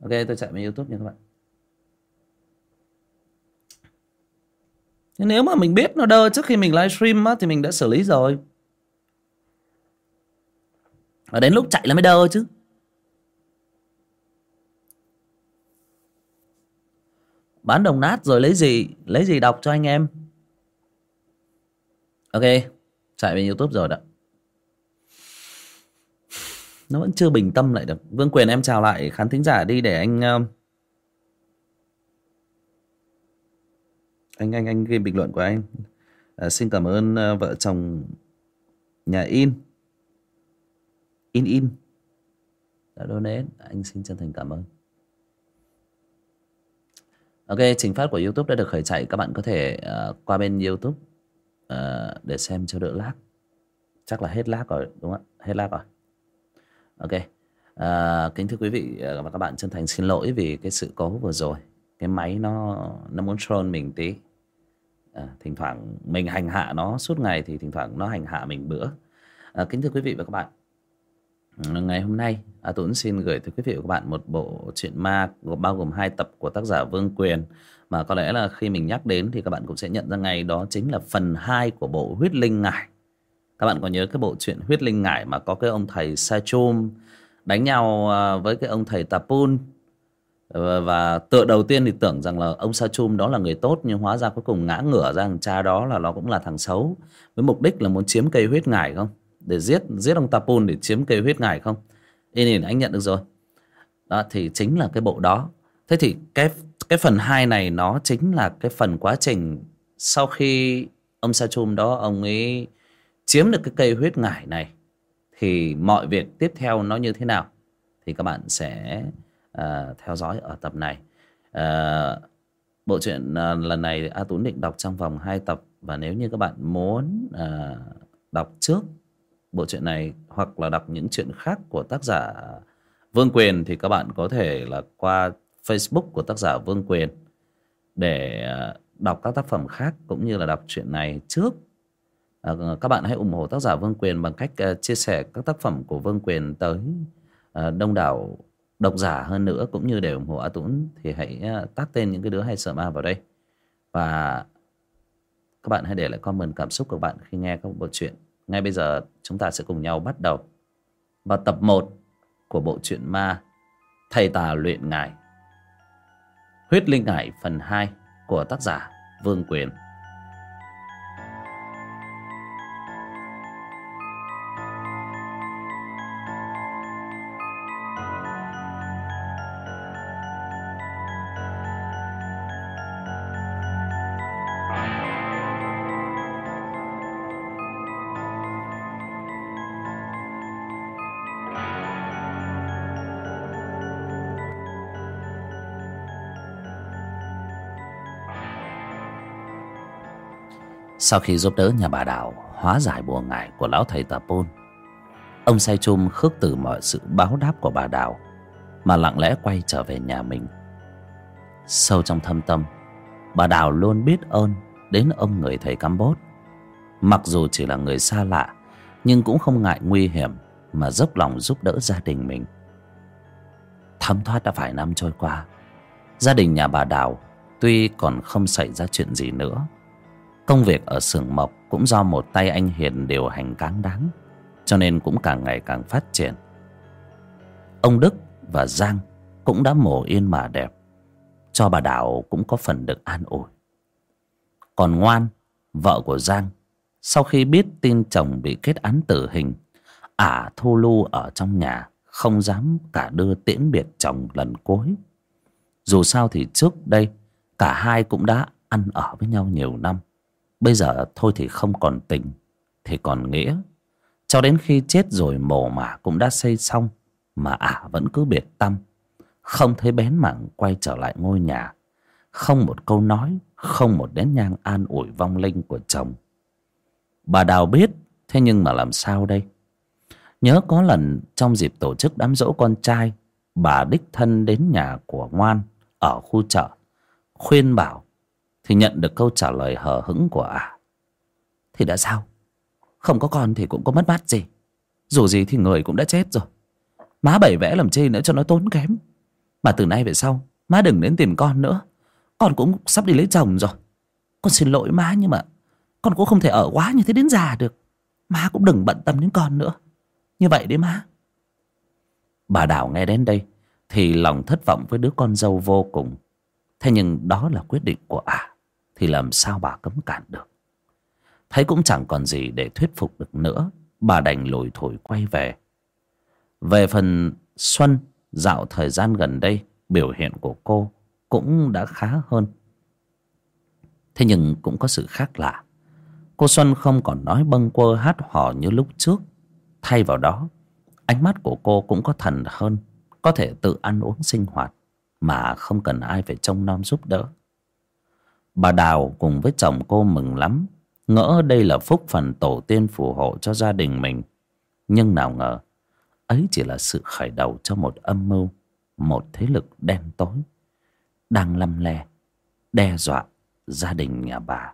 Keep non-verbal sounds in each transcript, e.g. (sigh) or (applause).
ok, tôi chạy vào youtube nha các bạn. Nếu mà mình biết nó đơ trước khi mình livestream á, thì mình đã xử lý rồi. Và đến lúc chạy là mới đơ chứ. Bán đồng nát rồi lấy gì? Lấy gì đọc cho anh em? Ok, chạy về youtube rồi đó nó vẫn chưa bình tâm lại được. Vương quyền em chào lại khán thính giả đi để anh ờ, anh anh anh ghi bình luận của anh. À, xin cảm ơn ờ, vợ chồng nhà in. In in. Đã donate. Anh xin chân thành cảm ơn. Ok trình phát của youtube đã được khởi chạy. Các bạn có thể uh, qua bên youtube uh, để xem cho đỡ lag. Chắc là hết lag rồi đúng không hết lag rồi ok. À, kính thưa quý vị à, và các bạn chân thành xin lỗi vì cái sự cố vừa rồi. Cái máy nó nó muốn troll mình tí. À, thỉnh thoảng mình hành hạ nó suốt ngày thì thỉnh thoảng nó hành hạ mình bữa. À, kính thưa quý vị và các bạn. Ừ, ngày hôm nay à, Tuấn xin gửi tới quý vị và các bạn một bộ truyện ma bao gồm hai tập của tác giả Vương Quyền. Mà có lẽ là khi mình nhắc đến thì các bạn cũng sẽ nhận ra ngay đó chính là phần 2 của bộ Huyết Linh Ngải. Các bạn còn nhớ cái bộ truyện Huyết Linh Ngải mà có cái ông thầy sa chum đánh nhau à, với cái ông thầy Tapun ờ, và tựa đầu tiên thì tưởng rằng là ông sa chum đó là người tốt, nhưng hóa ra cuối cùng ngã ngửa ra thằng cha đó là nó cũng là thằng xấu. Với mục đích là muốn chiếm cây huyết ngải không? Để giết giết ông Tapun để chiếm cây huyết ngải không? Yên nhìn anh nhận được rồi. Đó, thì chính là cái bộ đó. Thế thì cái cái phần hai này nó chính là cái phần quá trình sau khi ông sa chum đó, ông ấy chiếm được cái cây huyết ngải này thì mọi việc tiếp theo nó như thế nào? Thì các bạn sẽ uh, theo dõi ở tập này. Uh, bộ truyện uh, lần này A Tú định đọc trong vòng 2 tập. Và nếu như các bạn muốn uh, đọc trước bộ truyện này hoặc là đọc những chuyện khác của tác giả Vương Quyền thì các bạn có thể là qua Facebook của tác giả Vương Quyền để đọc các tác phẩm khác cũng như là đọc truyện này trước. Ờ, các bạn hãy ủng hộ tác giả Vương Quyền bằng cách ờ, chia sẻ các tác phẩm của Vương Quyền tới ờ, đông đảo độc giả hơn nữa, cũng như để ủng hộ A Tuấn thì hãy tác tên những cái đứa hay sợ ma vào đây. Và các bạn hãy để lại comment cảm xúc của bạn khi nghe các bộ truyện. Ngay bây giờ chúng ta sẽ cùng nhau bắt đầu vào tập 1 của bộ truyện ma thầy tà luyện ngải. Huyết linh ngải phần 2 của tác giả Vương Quyền. Sau khi giúp đỡ nhà bà Đào, hóa giải buồn ngải của lão thầy Tà Pôn, Ông say chum khước từ mọi sự báo đáp của bà Đào, Mà lặng lẽ quay trở về nhà mình Sâu trong thâm tâm, Bà Đào luôn biết ơn đến ông người thầy Campuchia. Mặc dù chỉ là người xa lạ, Nhưng cũng không ngại nguy hiểm Mà dốc lòng giúp đỡ gia đình mình Thấm thoát đã vài năm trôi qua, Gia đình nhà bà Đào Tuy còn không xảy ra chuyện gì nữa Công việc ở xưởng mộc cũng do một tay anh Hiền điều hành cáng đáng Cho nên cũng càng ngày càng phát triển. Ông Đức và Giang cũng đã mổ yên mà đẹp Cho bà Đào cũng có phần được an ủi. Còn Ngoan, vợ của Giang Sau khi biết tin chồng bị kết án tử hình Ả thu lu ở trong nhà Không dám cả đưa tiễn biệt chồng lần cuối. Dù sao thì trước đây Cả hai cũng đã ăn ở với nhau nhiều năm. Bây giờ thôi thì không còn tình, Thì còn nghĩa. Cho đến khi chết rồi mồ mả cũng đã xây xong, Mà ả vẫn cứ biệt tâm. Không thấy bén mảng quay trở lại ngôi nhà. Không một câu nói, Không một nén nhang an ủi vong linh của chồng. Bà Đào biết, Thế nhưng mà làm sao đây? Nhớ có lần trong dịp tổ chức đám dỗ con trai, Bà đích thân đến nhà của Ngoan Ở khu chợ, Khuyên bảo thì nhận được câu trả lời hờ hững của ả. À. Thì đã sao? Không có con thì cũng có mất mát gì. Dù gì thì người cũng đã chết rồi. Má bảy vẽ làm chi nữa cho nó tốn kém. Mà từ nay về sau, Má đừng đến tìm con nữa. Con cũng sắp đi lấy chồng rồi. Con xin lỗi má nhưng mà Con cũng không thể ở quá như thế đến già được. Má cũng đừng bận tâm đến con nữa. Như vậy đấy má. Bà Đào nghe đến đây Thì lòng thất vọng với đứa con dâu vô cùng. Thế nhưng đó là quyết định của ả. Thì làm sao bà cấm cản được? Thấy cũng chẳng còn gì để thuyết phục được nữa, Bà đành lùi thổi quay về. Về phần Xuân, Dạo thời gian gần đây, Biểu hiện của cô Cũng đã khá hơn. Thế nhưng cũng có sự khác lạ. Cô Xuân không còn nói bâng quơ hát hò như lúc trước. Thay vào đó, Ánh mắt của cô cũng có thần hơn, Có thể tự ăn uống sinh hoạt, Mà không cần ai phải trông nom giúp đỡ. Bà Đào cùng với chồng cô mừng lắm. Ngỡ đây là phúc phần tổ tiên phù hộ cho gia đình mình. Nhưng nào ngờ, Ấy chỉ là sự khởi đầu cho một âm mưu, Một thế lực đen tối, Đang lăm le, Đe dọa gia đình nhà bà.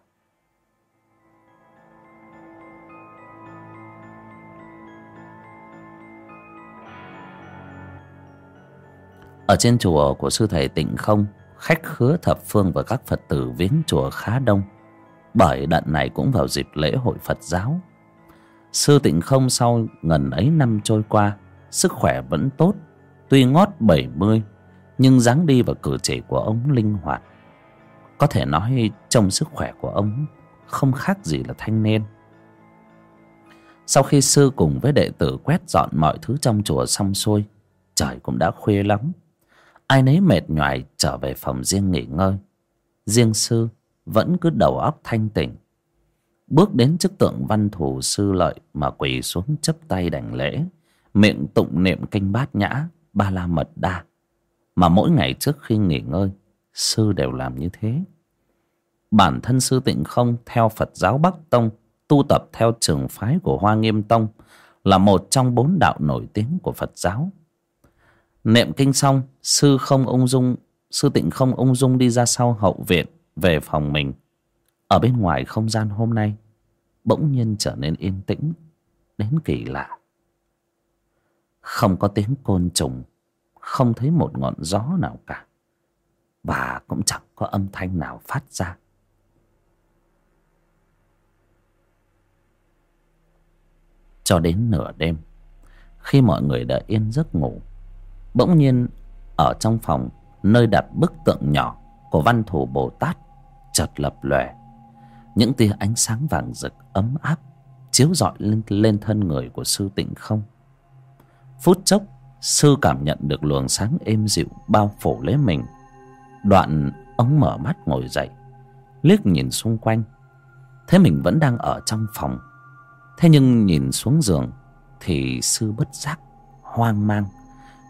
Ở trên chùa của sư thầy Tịnh Không Khách khứa thập phương và các Phật tử viếng chùa khá đông. Bởi đợt này cũng vào dịp lễ hội Phật giáo. Sư Tịnh Không sau ngần ấy năm trôi qua, Sức khỏe vẫn tốt, Tuy ngót bảy mươi, Nhưng dáng đi và cử chỉ của ông linh hoạt. Có thể nói trong sức khỏe của ông Không khác gì là thanh niên. Sau khi sư cùng với đệ tử quét dọn mọi thứ trong chùa xong xuôi, Trời cũng đã khuya lắm ai nấy mệt nhoài trở về phòng riêng nghỉ ngơi. Riêng sư vẫn cứ đầu óc thanh tỉnh bước đến trước tượng văn thù sư lợi mà quỳ xuống chấp tay đảnh lễ, miệng tụng niệm kinh bát nhã, ba la mật đa. Mà mỗi ngày trước khi nghỉ ngơi, sư đều làm như thế. Bản thân sư tịnh không theo phật giáo bắc tông, tu tập theo trường phái của hoa nghiêm tông, là một trong bốn đạo nổi tiếng của phật giáo niệm kinh xong, sư không ung dung, sư tịnh không ung dung đi ra sau hậu viện, về phòng mình. Ở bên ngoài không gian hôm nay, bỗng nhiên trở nên yên tĩnh, đến kỳ lạ. Không có tiếng côn trùng, không thấy một ngọn gió nào cả, và cũng chẳng có âm thanh nào phát ra. Cho đến nửa đêm, khi mọi người đã yên giấc ngủ bỗng nhiên ở trong phòng nơi đặt bức tượng nhỏ của văn thù bồ tát chợt lập lòe. Những tia ánh sáng vàng rực ấm áp chiếu rọi lên, lên thân người của sư tịnh không. Phút chốc sư cảm nhận được luồng sáng êm dịu bao phủ lấy mình. Đoạn ông mở mắt ngồi dậy liếc nhìn xung quanh. Thế mình vẫn đang ở trong phòng. Thế nhưng nhìn xuống giường thì sư bất giác hoang mang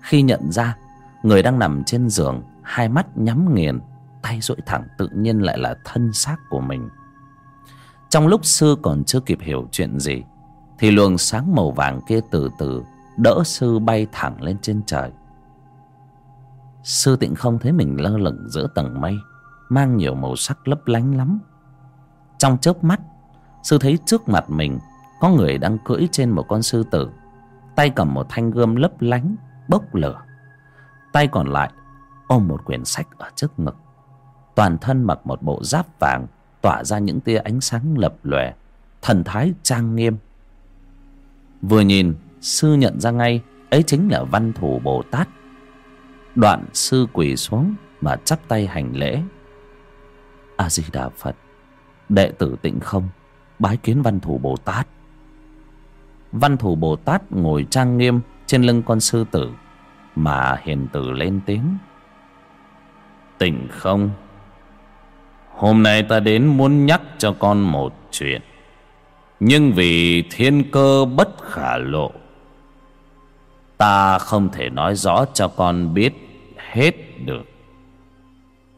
khi nhận ra, người đang nằm trên giường, hai mắt nhắm nghiền, tay duỗi thẳng tự nhiên lại là thân xác của mình. Trong lúc sư còn chưa kịp hiểu chuyện gì, thì luồng sáng màu vàng kia từ từ đỡ sư bay thẳng lên trên trời. Sư tịnh không thấy mình lơ lửng giữa tầng mây, mang nhiều màu sắc lấp lánh lắm. Trong chớp mắt, sư thấy trước mặt mình có người đang cưỡi trên một con sư tử, tay cầm một thanh gươm lấp lánh bốc lửa. Tay còn lại ôm một quyển sách ở trước ngực. Toàn thân mặc một bộ giáp vàng, tỏa ra những tia ánh sáng lập lòe, thần thái trang nghiêm. Vừa nhìn, sư nhận ra ngay ấy chính là văn thủ bồ tát. Đoạn sư quỳ xuống mà chắp tay hành lễ. A di đà phật, đệ tử tịnh không, bái kiến văn thủ bồ tát. Văn thủ bồ tát ngồi trang nghiêm trên lưng con sư tử, mà hiền tử lên tiếng. Tỉnh không? Hôm nay ta đến muốn nhắc cho con một chuyện. Nhưng vì thiên cơ bất khả lộ, ta không thể nói rõ cho con biết hết được.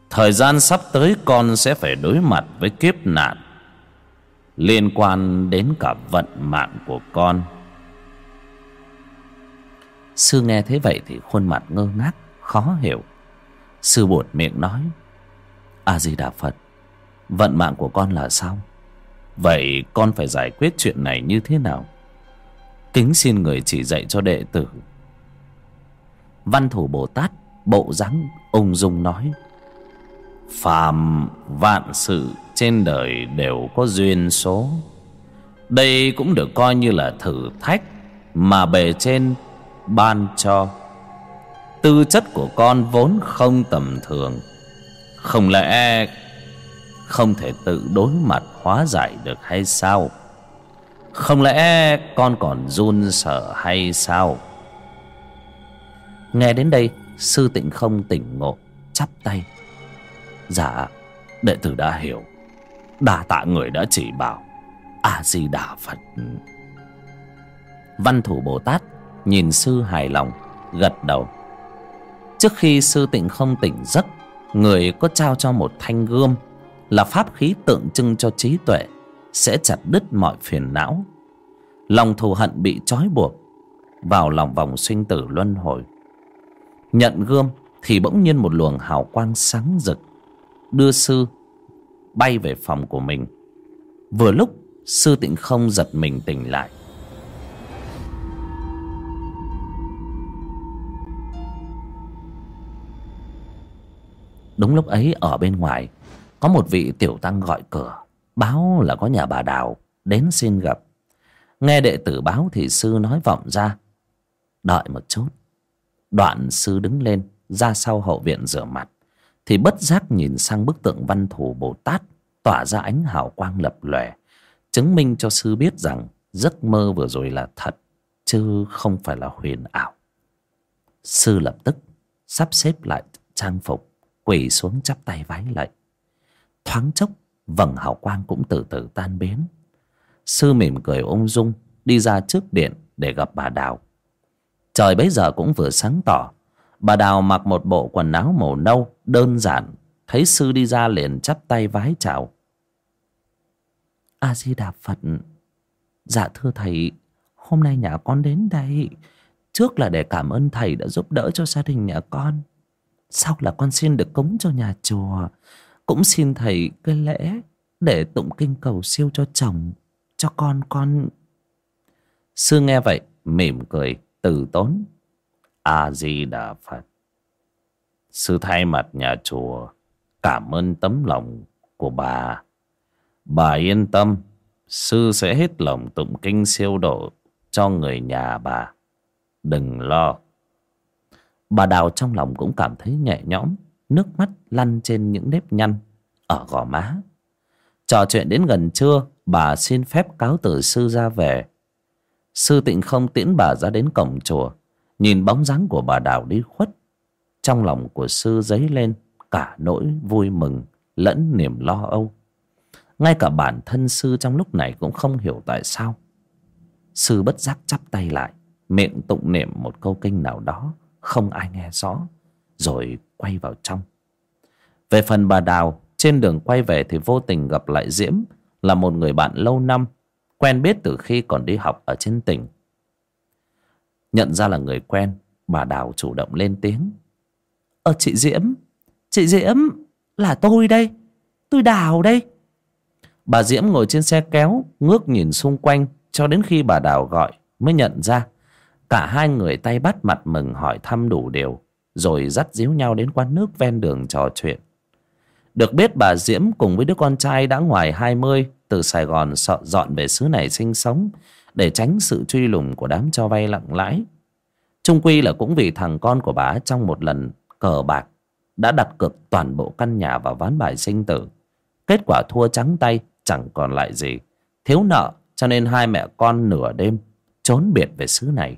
Thời gian sắp tới con sẽ phải đối mặt với kiếp nạn liên quan đến cả vận mạng của con sư nghe thế vậy thì khuôn mặt ngơ ngác, khó hiểu. Sư buột miệng nói a di đà phật, vận mạng của con là sao? Vậy con phải giải quyết chuyện này như thế nào? Kính xin người chỉ dạy cho đệ tử. Văn thủ bồ tát, bộ dáng ung dung nói, phàm vạn sự trên đời đều có duyên số. Đây cũng được coi như là thử thách mà bề trên ban cho. Tư chất của con vốn không tầm thường. Không lẽ không thể tự đối mặt hóa giải được hay sao? Không lẽ con còn run sợ hay sao? Nghe đến đây, sư tịnh không tỉnh ngộ, chắp tay. Dạ đệ tử đã hiểu. Đà tạ người đã chỉ bảo. A di đà phật. Văn thủ bồ tát nhìn sư hài lòng, gật đầu. Trước khi sư tịnh không tỉnh giấc, người có trao cho một thanh gươm là pháp khí tượng trưng cho trí tuệ, sẽ chặt đứt mọi phiền não. Lòng thù hận bị trói buộc, vào lòng vòng sinh tử luân hồi. Nhận gươm thì bỗng nhiên một luồng hào quang sáng rực, đưa sư bay về phòng của mình. Vừa lúc, sư tịnh không giật mình tỉnh lại. Đúng lúc ấy, ở bên ngoài, có một vị tiểu tăng gọi cửa, báo là có nhà bà đào đến xin gặp. Nghe đệ tử báo thì sư nói vọng ra, đợi một chút. Đoạn sư đứng lên, ra sau hậu viện rửa mặt, thì bất giác nhìn sang bức tượng văn thù bồ tát tỏa ra ánh hào quang lập lòe, chứng minh cho sư biết rằng giấc mơ vừa rồi là thật, chứ không phải là huyền ảo. Sư lập tức sắp xếp lại trang phục quỳ xuống chắp tay vái lạy. Thoáng chốc, vầng hào quang cũng từ từ tan biến. Sư mỉm cười ung dung, đi ra trước điện để gặp bà đào. Trời bấy giờ cũng vừa sáng tỏ. Bà đào mặc một bộ quần áo màu nâu, đơn giản. Thấy sư đi ra liền chắp tay vái chào. A di đà phật dạ thưa thầy, hôm nay nhà con đến đây. Trước là để cảm ơn thầy đã giúp đỡ cho gia đình nhà con sau là con xin được cúng cho nhà chùa, cũng xin thầy cái lễ để tụng kinh cầu siêu cho chồng, cho con con. Sư nghe vậy, mỉm cười, từ tốn. A di đà phật sư thay mặt nhà chùa, cảm ơn tấm lòng của bà. Bà yên tâm, sư sẽ hết lòng tụng kinh siêu độ cho người nhà bà. Đừng lo bà đào trong lòng cũng cảm thấy nhẹ nhõm, nước mắt lăn trên những nếp nhăn, ở gò má. Trò chuyện đến gần trưa, bà xin phép cáo từ sư ra về. Sư tịnh không tiễn bà ra đến cổng chùa, nhìn bóng dáng của bà đào đi khuất. Trong lòng của sư dấy lên cả nỗi vui mừng lẫn niềm lo âu. Ngay cả bản thân sư trong lúc này cũng không hiểu tại sao. Sư bất giác chắp tay lại, miệng tụng niệm một câu kinh nào đó không ai nghe rõ, rồi quay vào trong. Về phần bà đào, trên đường quay về thì vô tình gặp lại diễm, là một người bạn lâu năm, quen biết từ khi còn đi học ở trên tỉnh. Nhận ra là người quen, bà đào chủ động lên tiếng. Ờ chị diễm chị diễm là tôi đây, tôi đào đây. Bà diễm ngồi trên xe kéo, ngước nhìn xung quanh, cho đến khi bà đào gọi, mới nhận ra cả hai người tay bắt mặt mừng hỏi thăm đủ điều, rồi dắt díu nhau đến quán nước ven đường trò chuyện. Được biết bà diễm cùng với đứa con trai đã ngoài hai mươi, từ sài gòn sợ dọn về xứ này sinh sống, để tránh sự truy lùng của đám cho vay lặng lãi. Trung quy là cũng vì thằng con của bà trong một lần cờ bạc, đã đặt cược toàn bộ căn nhà vào ván bài sinh tử. Kết quả thua trắng tay, chẳng còn lại gì. Thiếu nợ, cho nên hai mẹ con nửa đêm trốn biệt về xứ này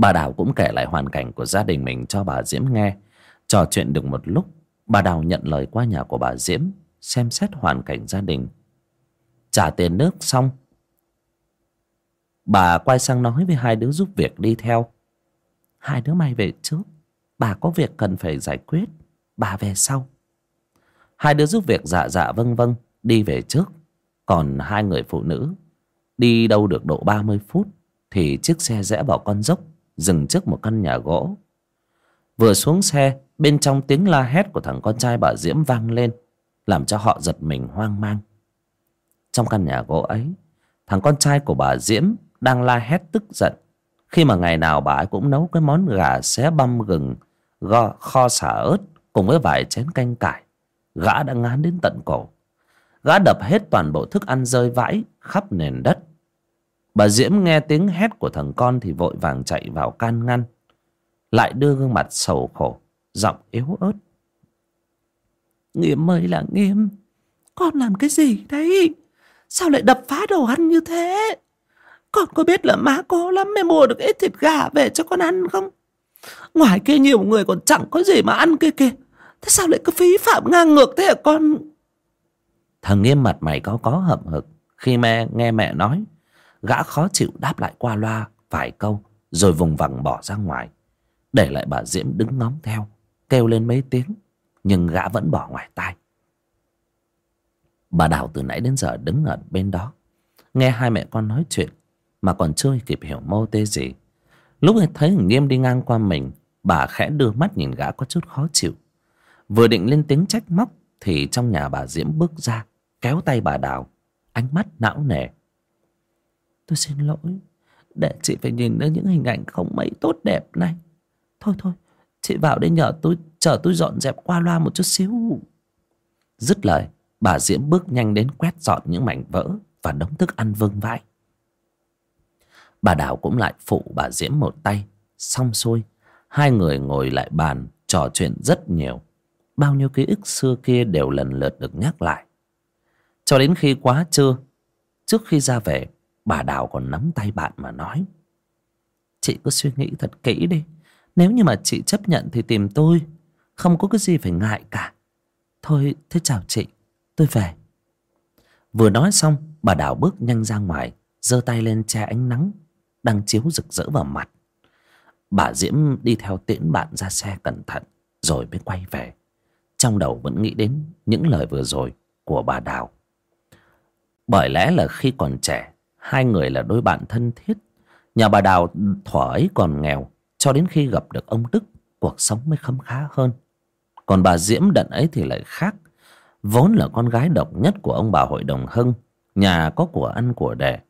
bà đào cũng kể lại hoàn cảnh của gia đình mình cho bà diễm nghe. Trò chuyện được một lúc, bà đào nhận lời qua nhà của bà diễm, xem xét hoàn cảnh gia đình. Trả tiền nước xong. Bà quay sang nói với hai đứa giúp việc đi theo. Hai đứa mày về trước, bà có việc cần phải giải quyết, bà về sau. Hai đứa giúp việc dạ dạ vâng vâng đi về trước. Còn hai người phụ nữ, đi đâu được độ ba mươi phút thì chiếc xe rẽ vào con dốc dừng trước một căn nhà gỗ. Vừa xuống xe bên trong tiếng la hét của thằng con trai bà diễm vang lên làm cho họ giật mình hoang mang. Trong căn nhà gỗ ấy thằng con trai của bà diễm đang la hét tức giận. Khi mà ngày nào bà ấy cũng nấu cái món gà xé băm gừng gò, kho xả ớt cùng với vài chén canh cải gã đã ngán đến tận cổ. Gã đập hết toàn bộ thức ăn rơi vãi khắp nền đất bà diễm nghe tiếng hét của thằng con thì vội vàng chạy vào can ngăn, lại đưa gương mặt sầu khổ, giọng yếu ớt. Nghiêm ơi là nghiêm, con làm cái gì đấy? Sao lại đập phá đồ ăn như thế? Con có biết là má cố lắm mới mua được ít thịt gà về cho con ăn không? Ngoài kia nhiều người còn chẳng có gì mà ăn kia kìa. Thế sao lại cứ phí phạm ngang ngược thế hả con? Thằng nghiêm mặt mày có có hậm hực khi mẹ nghe mẹ nói gã khó chịu đáp lại qua loa vài câu, rồi vùng vằng bỏ ra ngoài. Để lại bà diễm đứng ngóng theo, kêu lên mấy tiếng, nhưng gã vẫn bỏ ngoài tai. Bà đào từ nãy đến giờ đứng ở bên đó, nghe hai mẹ con nói chuyện, mà còn chưa kịp hiểu mô tê gì. Lúc thấy thằng nghiêm đi ngang qua mình, bà khẽ đưa mắt nhìn gã có chút khó chịu. Vừa định lên tiếng trách móc, thì trong nhà bà diễm bước ra, kéo tay bà đào, ánh mắt não nề tôi xin lỗi. Để chị phải nhìn đến những hình ảnh không mấy tốt đẹp này. Thôi thôi, chị vào đây nhờ tôi, chờ tôi dọn dẹp qua loa một chút xíu. Dứt lời, bà diễm bước nhanh đến quét dọn những mảnh vỡ và đống thức ăn vương vãi. Bà đào cũng lại phụ bà diễm một tay. Xong xuôi, hai người ngồi lại bàn, trò chuyện rất nhiều. Bao nhiêu ký ức xưa kia đều lần lượt được nhắc lại. Cho đến khi quá trưa, trước khi ra về bà đào còn nắm tay bạn mà nói. Chị cứ suy nghĩ thật kỹ đi. Nếu như mà chị chấp nhận thì tìm tôi, không có cái gì phải ngại cả. Thôi, thế chào chị. Tôi về. Vừa nói xong, bà đào bước nhanh ra ngoài, giơ tay lên che ánh nắng, đang chiếu rực rỡ vào mặt. Bà diễm đi theo tiễn bạn ra xe cẩn thận, rồi mới quay về. Trong đầu vẫn nghĩ đến những lời vừa rồi của bà đào. Bởi lẽ là khi còn trẻ hai người là đôi bạn thân thiết. Nhà bà đào thỏa ấy còn nghèo, cho đến khi gặp được ông đức cuộc sống mới khấm khá hơn. Còn bà diễm đận ấy thì lại khác. Vốn là con gái độc nhất của ông bà hội đồng hưng, nhà có của ăn của đẻ.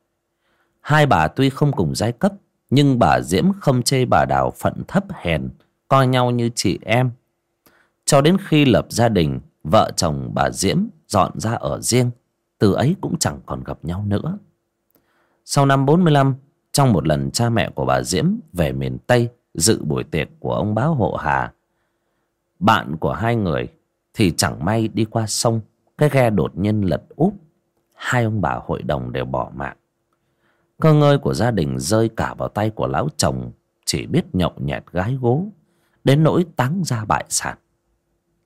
Hai bà tuy không cùng giai cấp, nhưng bà diễm không chê bà đào phận thấp hèn, coi nhau như chị em. Cho đến khi lập gia đình, vợ chồng bà diễm dọn ra ở riêng, từ ấy cũng chẳng còn gặp nhau nữa sau năm bốn mươi lăm, trong một lần cha mẹ của bà diễm về miền tây dự buổi tiệc của ông báo hộ hà, bạn của hai người thì chẳng may đi qua sông, cái ghe đột nhiên lật úp, hai ông bà hội đồng đều bỏ mạng. Cơ ngơi của gia đình rơi cả vào tay của lão chồng, chỉ biết nhậu nhẹt gái gố, đến nỗi táng ra bại sản.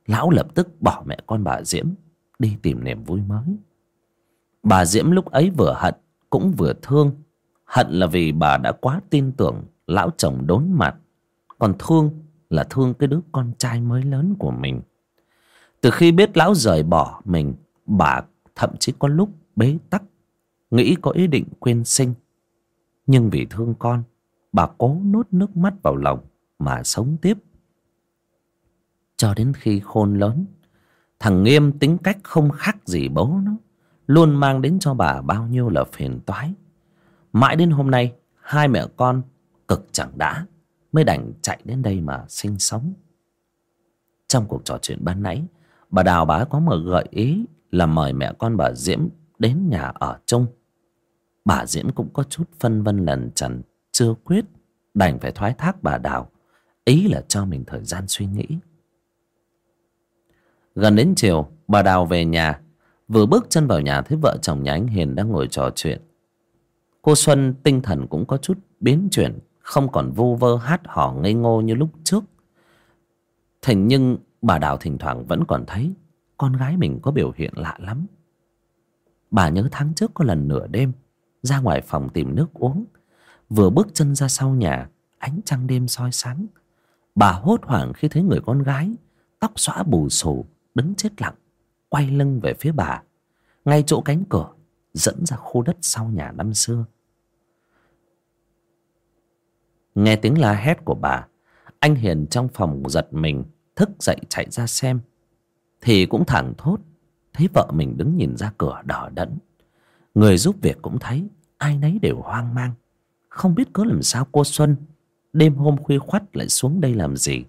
Lão lập tức bỏ mẹ con bà diễm đi tìm niềm vui mới. Bà diễm lúc ấy vừa hận cũng vừa thương. Hận là vì bà đã quá tin tưởng lão chồng đốn mặt. Còn thương là thương cái đứa con trai mới lớn của mình. Từ khi biết lão rời bỏ mình, bà thậm chí có lúc bế tắc, nghĩ có ý định quên sinh. Nhưng vì thương con, bà cố nuốt nước mắt vào lòng mà sống tiếp. Cho đến khi khôn lớn, thằng nghiêm tính cách không khác gì bố nó luôn mang đến cho bà bao nhiêu là phiền toái. Mãi đến hôm nay, hai mẹ con cực chẳng đã, mới đành chạy đến đây mà sinh sống. Trong cuộc trò chuyện ban nãy, bà đào bá có một gợi ý là mời mẹ con bà diễm đến nhà ở chung. Bà diễm cũng có chút phân vân lần trần, chưa quyết, đành phải thoái thác bà đào, ý là cho mình thời gian suy nghĩ. Gần đến chiều, bà đào về nhà vừa bước chân vào nhà, thấy vợ chồng nhà anh hiền đang ngồi trò chuyện. Cô xuân tinh thần cũng có chút biến chuyển, không còn vu vơ, hát hò ngây ngô như lúc trước. Thế nhưng bà đào thỉnh thoảng vẫn còn thấy con gái mình có biểu hiện lạ lắm. Bà nhớ tháng trước có lần nửa đêm, ra ngoài phòng tìm nước uống. Vừa bước chân ra sau nhà, ánh trăng đêm soi sáng. Bà hốt hoảng khi thấy người con gái tóc xõa bù xù, đứng chết lặng quay lưng về phía bà. Ngay chỗ cánh cửa, dẫn ra khu đất sau nhà năm xưa. Nghe tiếng la hét của bà, anh hiền trong phòng giật mình, thức dậy chạy ra xem. Thì cũng thẳng thốt, thấy vợ mình đứng nhìn ra cửa đỏ đẫn. Người giúp việc cũng thấy, ai nấy đều hoang mang. Không biết có làm sao cô xuân, đêm hôm khuya khoắt lại xuống đây làm gì.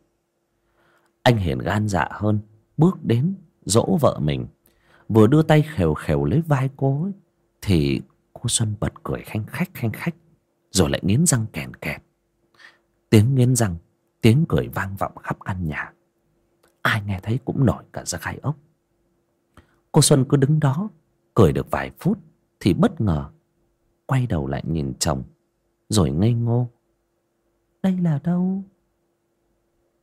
Anh hiền gan dạ hơn, bước đến dỗ vợ mình. Vừa đưa tay khều khều lấy vai cô ấy, thì cô xuân bật cười khanh khách khanh khách rồi lại nghiến răng kèn kẹt. Tiếng nghiến răng tiếng cười vang vọng khắp căn nhà. Ai nghe thấy cũng nổi cả ra gai ốc. Cô xuân cứ đứng đó cười được vài phút thì bất ngờ quay đầu lại nhìn chồng rồi ngây ngô. Đây là đâu?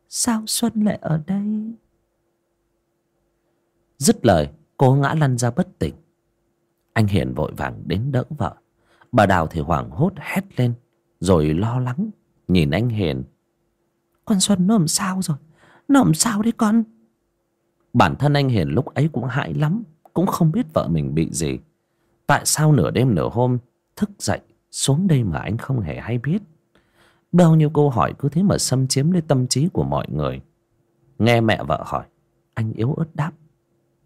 Sao xuân lại ở đây? Dứt lời cô ngã lăn ra bất tỉnh. Anh hiền vội vàng đến đỡ vợ. Bà đào thì hoảng hốt hét lên rồi lo lắng nhìn anh hiền. Con xuân nó làm sao rồi? Nó làm sao đấy con? Bản thân anh hiền lúc ấy cũng hãi lắm cũng không biết vợ mình bị gì. Tại sao nửa đêm nửa hôm thức dậy xuống đây mà anh không hề hay biết? Bao nhiêu câu hỏi cứ thế mà xâm chiếm lấy tâm trí của mọi người. Nghe mẹ vợ hỏi anh yếu ớt đáp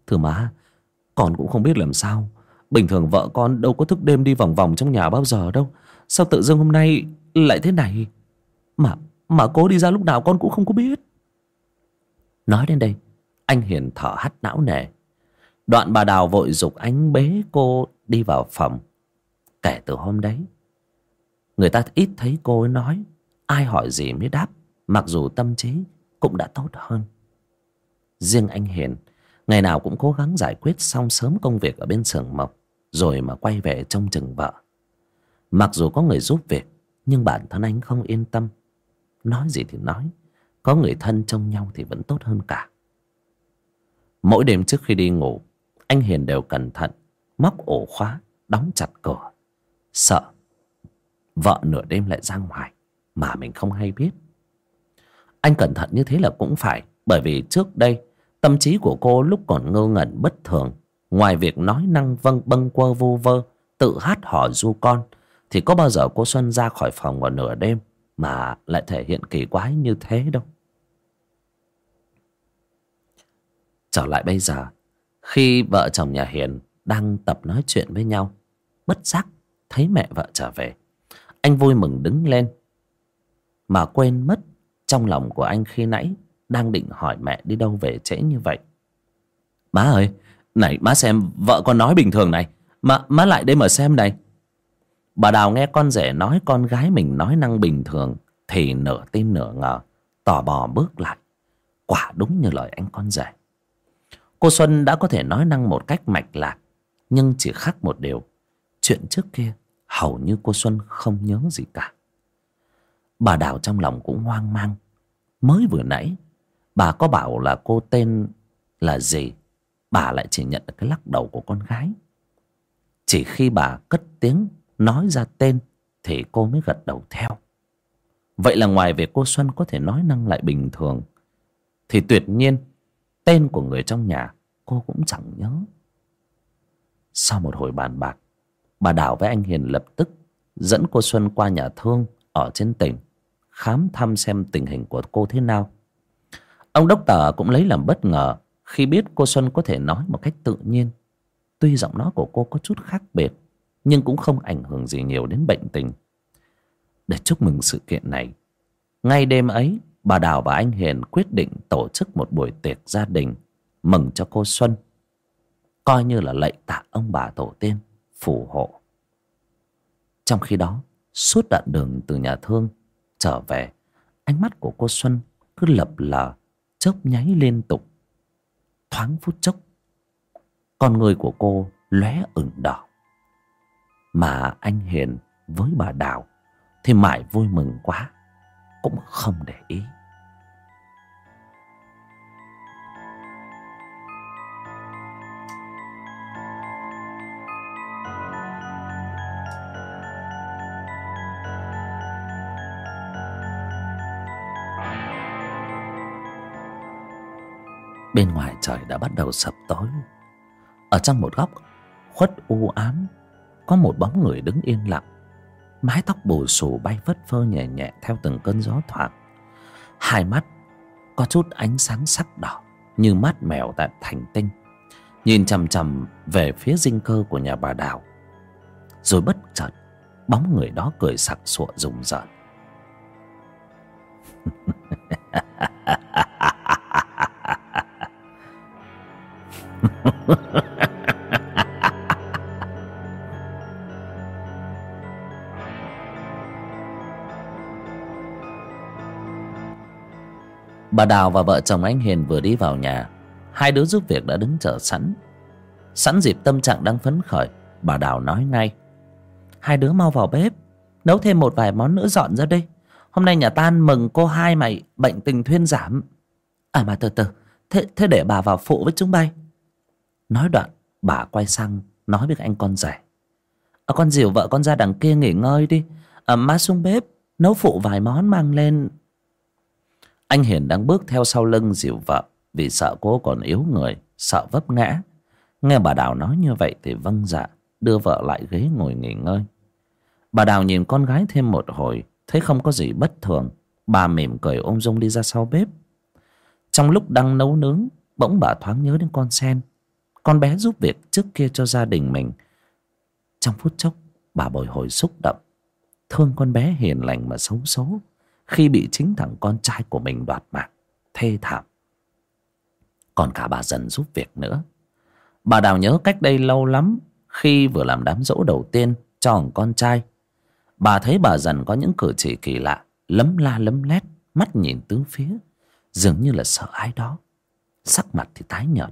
thưa má, con cũng không biết làm sao. Bình thường vợ con đâu có thức đêm đi vòng vòng trong nhà bao giờ đâu. Sao tự dưng hôm nay lại thế này? Mà mà cố đi ra lúc nào con cũng không có biết. Nói đến đây, anh hiền thở hắt não nề. Đoạn bà đào vội dục anh bế cô đi vào phòng. Kể từ hôm đấy, người ta ít thấy cô ấy nói, ai hỏi gì mới đáp, mặc dù tâm trí cũng đã tốt hơn. Riêng anh hiền ngày nào cũng cố gắng giải quyết xong sớm công việc ở bên xưởng mộc, rồi mà quay về trông chừng vợ. Mặc dù có người giúp việc, nhưng bản thân anh không yên tâm. Nói gì thì nói, có người thân trông nhau thì vẫn tốt hơn cả. Mỗi đêm trước khi đi ngủ, anh hiền đều cẩn thận, móc ổ khóa, đóng chặt cửa. Sợ vợ nửa đêm lại ra ngoài, mà mình không hay biết. Anh cẩn thận như thế là cũng phải, bởi vì trước đây tâm trí của cô lúc còn ngơ ngẩn bất thường. Ngoài việc nói năng vâng bâng quơ vô vơ, tự hát hò du con, thì có bao giờ cô xuân ra khỏi phòng vào nửa đêm mà lại thể hiện kỳ quái như thế đâu? Trở lại bây giờ, khi vợ chồng nhà hiền đang tập nói chuyện với nhau, bất giác thấy mẹ vợ trở về. Anh vui mừng đứng lên, mà quên mất trong lòng của anh khi nãy đang định hỏi mẹ đi đâu về trễ như vậy. Má ơi này má xem vợ con nói bình thường này. Má, má lại đây mà xem này. Bà đào nghe con rể nói con gái mình nói năng bình thường thì nửa tin nửa ngờ tò mò bước lại. Quả đúng như lời anh con rể. Cô xuân đã có thể nói năng một cách mạch lạc nhưng chỉ khác một điều. Chuyện trước kia hầu như cô xuân không nhớ gì cả. Bà đào trong lòng cũng hoang mang. Mới vừa nãy bà có bảo là cô tên là gì? Bà lại chỉ nhận được cái lắc đầu của con gái. Chỉ khi bà cất tiếng nói ra tên thì cô mới gật đầu theo. Vậy là ngoài việc cô xuân có thể nói năng lại bình thường, thì tuyệt nhiên tên của người trong nhà cô cũng chẳng nhớ. Sau một hồi bàn bạc, bà đào với anh hiền lập tức dẫn cô xuân qua nhà thương ở trên tỉnh, khám thăm xem tình hình của cô thế nào ông đốc tờ cũng lấy làm bất ngờ khi biết cô xuân có thể nói một cách tự nhiên. Tuy giọng nói của cô có chút khác biệt, nhưng cũng không ảnh hưởng gì nhiều đến bệnh tình. Để chúc mừng sự kiện này, ngay đêm ấy, bà đào và anh hiền quyết định tổ chức một buổi tiệc gia đình, mừng cho cô xuân. Coi như là lạy tạ ông bà tổ tiên, phù hộ. Trong khi đó, suốt đoạn đường từ nhà thương trở về, ánh mắt của cô xuân cứ lập lờ chớp nháy liên tục. Thoáng phút chốc, con người của cô lóe ửng đỏ. Mà anh hiền với bà đào thì mãi vui mừng quá, cũng không để ý. Bên ngoài trời đã bắt đầu sập tối. Ở trong một góc khuất u ám, có một bóng người đứng yên lặng. Mái tóc bù xù bay phất phơ nhẹ nhẹ theo từng cơn gió thoảng. Hai mắt có chút ánh sáng sắc đỏ, như mắt mèo tại thành tinh. Nhìn chằm chằm về phía dinh cơ của nhà bà đào. Rồi bất chợt, bóng người đó cười sặc sụa rùng rợn. (laughs) bà đào và vợ chồng anh hiền vừa đi vào nhà. Hai đứa giúp việc đã đứng chờ sẵn. Sẵn dịp tâm trạng đang phấn khởi bà đào nói ngay. Hai đứa mau vào bếp nấu thêm một vài món nữa dọn ra đây. Hôm nay nhà tan mừng cô hai mày bệnh tình thuyên giảm. À mà từ từ thế, thế để bà vào phụ với chúng bay. Nói đoạn bà quay sang nói với anh con rể. À, con dìu vợ con ra đằng kia nghỉ ngơi đi. À, má xuống bếp nấu phụ vài món mang lên anh hiền đang bước theo sau lưng dìu vợ vì sợ cô còn yếu người, sợ vấp ngã. Nghe bà đào nói như vậy thì vâng dạ đưa vợ lại ghế ngồi nghỉ ngơi. Bà đào nhìn con gái thêm một hồi, thấy không có gì bất thường. Bà mỉm cười ôm dung đi ra sau bếp. Trong lúc đang nấu nướng, bỗng bà thoáng nhớ đến con sen. Con bé giúp việc trước kia cho gia đình mình. Trong phút chốc, bà bồi hồi xúc động. Thương con bé hiền lành mà xấu số khi bị chính thằng con trai của mình đoạt mạng, thê thảm. Còn cả bà dần giúp việc nữa. Bà đào nhớ cách đây lâu lắm, khi vừa làm đám dỗ đầu tiên cho thằng con trai, bà thấy bà dần có những cử chỉ kỳ lạ, lấm la lấm lét, mắt nhìn tứ phía, dường như là sợ ai đó. Sắc mặt thì tái nhợt.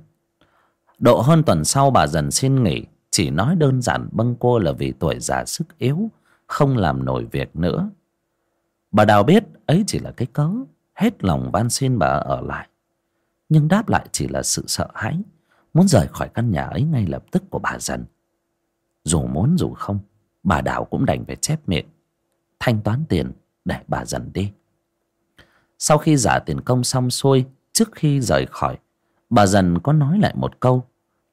Độ hơn tuần sau bà dần xin nghỉ, chỉ nói đơn giản bâng cô là vì tuổi già sức yếu, không làm nổi việc nữa bà đào biết ấy chỉ là cái cớ, hết lòng van xin bà ở lại. Nhưng đáp lại chỉ là sự sợ hãi, muốn rời khỏi căn nhà ấy ngay lập tức của bà dần. Dù muốn dù không, bà đào cũng đành phải chép miệng, thanh toán tiền để bà dần đi. Sau khi giả tiền công xong xuôi, trước khi rời khỏi, bà dần có nói lại một câu,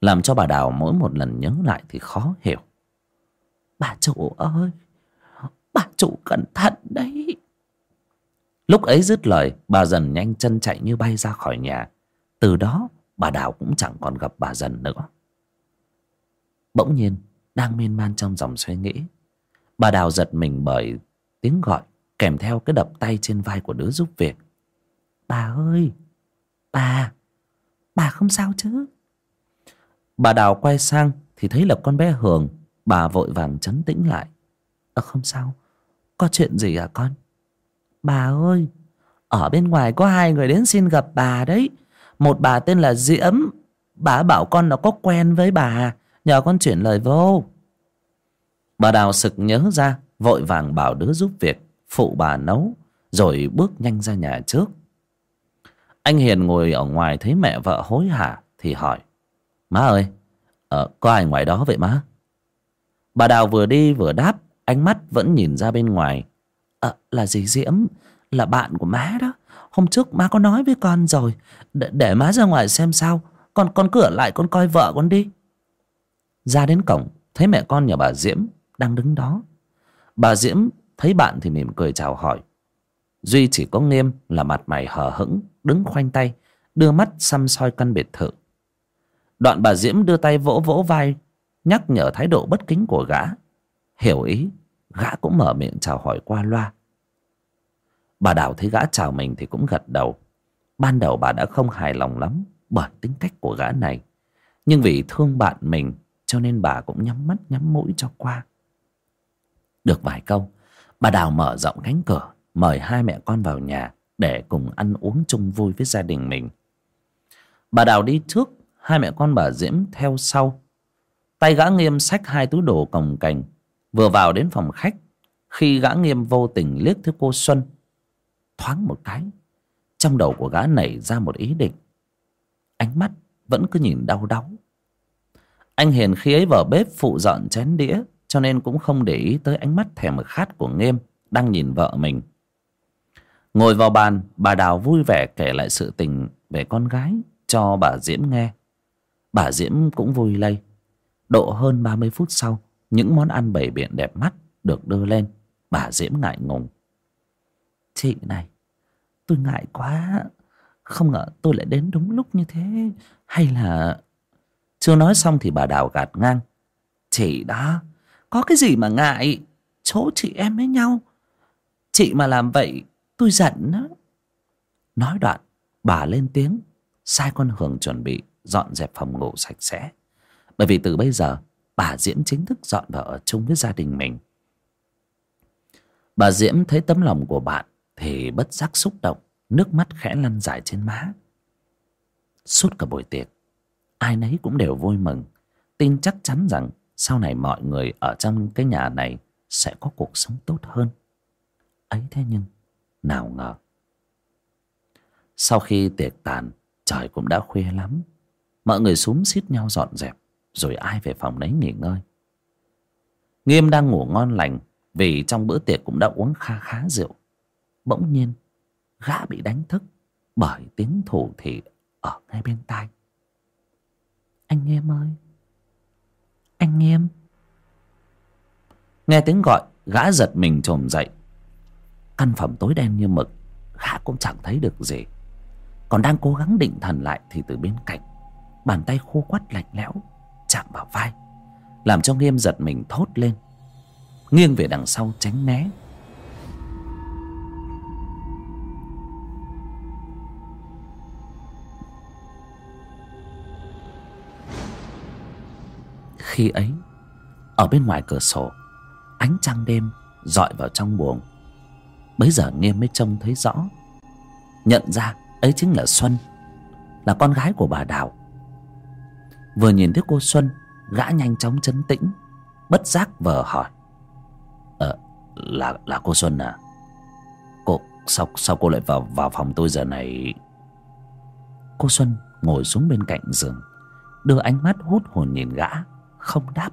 làm cho bà đào mỗi một lần nhớ lại thì khó hiểu. Bà chủ ơi, bà chủ cẩn thận đấy lúc ấy dứt lời bà dần nhanh chân chạy như bay ra khỏi nhà. Từ đó bà đào cũng chẳng còn gặp bà dần nữa. Bỗng nhiên đang miên man trong dòng suy nghĩ bà đào giật mình bởi tiếng gọi kèm theo cái đập tay trên vai của đứa giúp việc. Bà ơi bà bà không sao chứ? Bà đào quay sang thì thấy là con bé hường bà vội vàng chấn tĩnh lại. À, không sao có chuyện gì à con? Bà ơi ở bên ngoài có hai người đến xin gặp bà đấy. Một bà tên là diễm bà bảo con nó có quen với bà. Nhờ con chuyển lời vô. Bà đào sực nhớ ra vội vàng bảo đứa giúp việc phụ bà nấu rồi bước nhanh ra nhà trước. Anh hiền ngồi ở ngoài thấy mẹ vợ hối hả thì hỏi má ơi ờ, có ai ngoài đó vậy má? Bà đào vừa đi vừa đáp ánh mắt vẫn nhìn ra bên ngoài à, là dì diễm? Là bạn của má đó. Hôm trước má có nói với con rồi. Để, để má ra ngoài xem sao. Con con cửa lại con coi vợ con đi. Ra đến cổng thấy mẹ con nhà bà diễm đang đứng đó. Bà diễm thấy bạn thì mỉm cười chào hỏi. Duy chỉ có nghiêm là mặt mày hờ hững đứng khoanh tay đưa mắt xăm soi căn biệt thự. Đoạn bà diễm đưa tay vỗ vỗ vai nhắc nhở thái độ bất kính của gã. Hiểu ý gã cũng mở miệng chào hỏi qua loa. Bà đào thấy gã chào mình thì cũng gật đầu. Ban đầu bà đã không hài lòng lắm bởi tính cách của gã này. Nhưng vì thương bạn mình, cho nên bà cũng nhắm mắt nhắm mũi cho qua. Được vài câu, bà đào mở rộng cánh cửa, mời hai mẹ con vào nhà để cùng ăn uống chung vui với gia đình mình. Bà đào đi trước, hai mẹ con bà diễm theo sau. Tay gã nghiêm xách hai túi đồ cồng cành vừa vào đến phòng khách, khi gã nghiêm vô tình liếc thấy cô xuân, thoáng một cái, trong đầu của gã nảy ra một ý định. Ánh mắt vẫn cứ nhìn đau đớn anh hiền khi ấy vào bếp phụ dọn chén đĩa, cho nên cũng không để ý tới ánh mắt thèm khát của nghiêm đang nhìn vợ mình. Ngồi vào bàn, bà đào vui vẻ kể lại sự tình về con gái cho bà diễm nghe. Bà diễm cũng vui lây. Độ hơn ba mươi phút sau những món ăn bày biện đẹp mắt được đưa lên. Bà diễm ngại ngùng. Chị này, tôi ngại quá. Không ngờ tôi lại đến đúng lúc như thế. Hay là chưa nói xong thì bà đào gạt ngang. Chị đó, có cái gì mà ngại? Chỗ chị em với nhau. Chị mà làm vậy, tôi giận đó nói đoạn, bà lên tiếng, sai con hường chuẩn bị dọn dẹp phòng ngủ sạch sẽ. Bởi vì từ bây giờ bà diễm chính thức dọn vào ở chung với gia đình mình. Bà diễm thấy tấm lòng của bạn thì bất giác xúc động, nước mắt khẽ lăn dài trên má. Suốt cả buổi tiệc, ai nấy cũng đều vui mừng, tin chắc chắn rằng sau này mọi người ở trong cái nhà này sẽ có cuộc sống tốt hơn. Ấy thế nhưng, nào ngờ. Sau khi tiệc tàn, trời cũng đã khuya lắm, mọi người súng xít nhau dọn dẹp rồi ai về phòng nấy nghỉ ngơi? Nghiêm đang ngủ ngon lành vì trong bữa tiệc cũng đã uống kha khá rượu. Bỗng nhiên, gã bị đánh thức bởi tiếng thủ thị ở ngay bên tai. Anh nghiêm ơi! Anh nghiêm! Nghe tiếng gọi, gã giật mình trồm dậy. Căn phòng tối đen như mực, gã cũng chẳng thấy được gì. Còn đang cố gắng định thần lại thì từ bên cạnh, bàn tay khô quắt lạnh lẽo chạm vào vai, làm cho nghiêm giật mình thốt lên. Nghiêng về đằng sau tránh né. Khi ấy, ở bên ngoài cửa sổ, ánh trăng đêm dọi vào trong buồng. Bấy giờ nghiêm mới trông thấy rõ, nhận ra ấy chính là xuân, là con gái của bà đào vừa nhìn thấy cô xuân, gã nhanh chóng chấn tĩnh, bất giác vờ hỏi. Ờ là là cô xuân à? Cô, sao sao cô lại vào vào phòng tôi giờ này? Cô xuân ngồi xuống bên cạnh giường, đưa ánh mắt hút hồn nhìn gã, không đáp.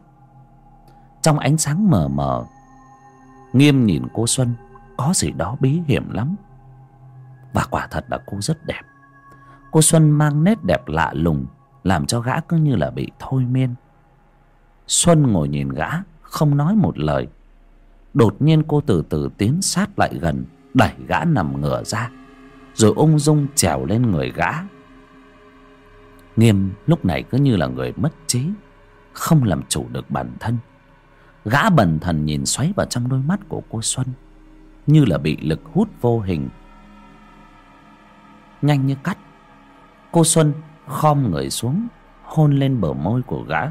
Trong ánh sáng mờ mờ, nghiêm nhìn cô xuân, có gì đó bí hiểm lắm. Và quả thật là cô rất đẹp. Cô xuân mang nét đẹp lạ lùng làm cho gã cứ như là bị thôi miên. Xuân ngồi nhìn gã, không nói một lời. Đột nhiên cô từ từ tiến sát lại gần, đẩy gã nằm ngửa ra, rồi ung dung trèo lên người gã. Nghiêm lúc này cứ như là người mất trí, không làm chủ được bản thân. Gã bần thần nhìn xoáy vào trong đôi mắt của cô xuân, như là bị lực hút vô hình. Nhanh như cắt, cô xuân khom người xuống, hôn lên bờ môi của gã.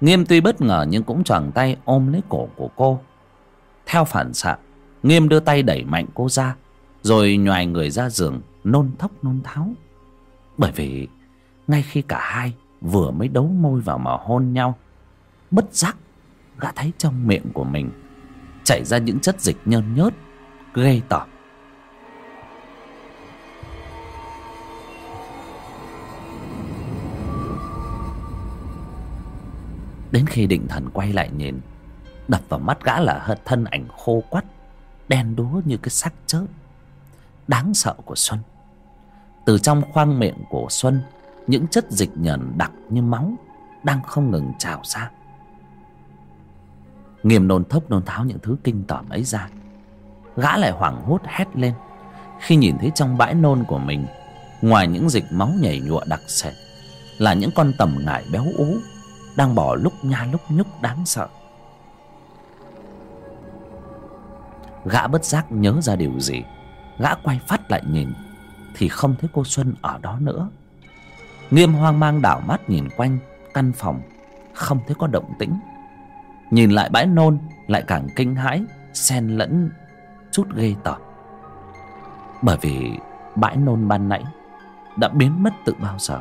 Nghiêm tuy bất ngờ nhưng cũng choàng tay ôm lấy cổ của cô. Theo phản xạ, nghiêm đưa tay đẩy mạnh cô ra, rồi nhoài người ra giường, nôn thốc nôn tháo. Bởi vì ngay khi cả hai vừa mới đấu môi vào mà hôn nhau, bất giác gã thấy trong miệng của mình chảy ra những chất dịch nhơn nhớt, ghê tởm. Đến khi định thần quay lại nhìn, đập vào mắt gã là hất thân ảnh khô quắt, đen đúa như cái xác chớp. Đáng sợ của xuân. Từ trong khoang miệng của xuân, những chất dịch nhờn đặc như máu đang không ngừng trào ra. Nghiêm nôn thốc nôn tháo những thứ kinh tởm ấy ra. Gã lại hoảng hốt hét lên. Khi nhìn thấy trong bãi nôn của mình, ngoài những dịch máu nhảy nhụa đặc sệt, là những con tầm ngải béo ú đang bỏ lúc nha lúc nhúc đáng sợ. Gã bất giác nhớ ra điều gì, gã quay phát lại nhìn, thì không thấy cô xuân ở đó nữa. Nghiêm hoang mang đảo mắt nhìn quanh căn phòng, không thấy có động tĩnh. Nhìn lại bãi nôn, lại càng kinh hãi, xen lẫn chút ghê tởm. Bởi vì bãi nôn ban nãy đã biến mất từ bao giờ.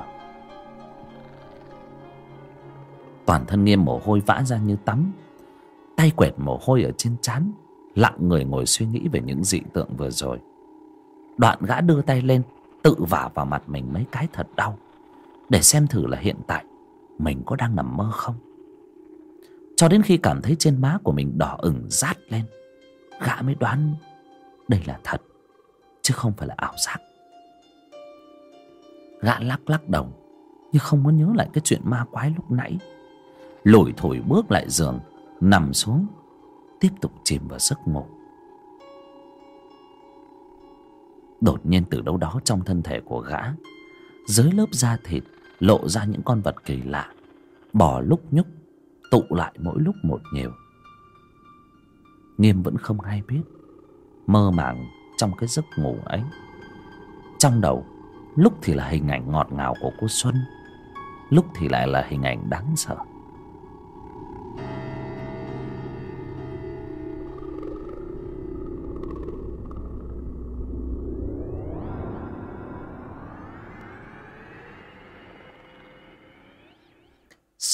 Toàn thân nghiêm mồ hôi vã ra như tắm. Tay quẹt mồ hôi ở trên trán, lặng người ngồi suy nghĩ về những dị tượng vừa rồi. Đoạn gã đưa tay lên, tự vả vào mặt mình mấy cái thật đau, để xem thử là hiện tại mình có đang nằm mơ không. Cho đến khi cảm thấy trên má của mình đỏ ửng rát lên, gã mới đoán đây là thật, chứ không phải là ảo giác. Gã lắc lắc đầu, nhưng không muốn nhớ lại cái chuyện ma quái lúc nãy lủi thổi bước lại giường, nằm xuống, tiếp tục chìm vào giấc ngủ. Đột nhiên từ đâu đó trong thân thể của gã, dưới lớp da thịt lộ ra những con vật kỳ lạ, bò lúc nhúc, tụ lại mỗi lúc một nhiều. Nghiêm vẫn không hay biết, mơ màng trong cái giấc ngủ ấy. Trong đầu, lúc thì là hình ảnh ngọt ngào của cô xuân, lúc thì lại là hình ảnh đáng sợ.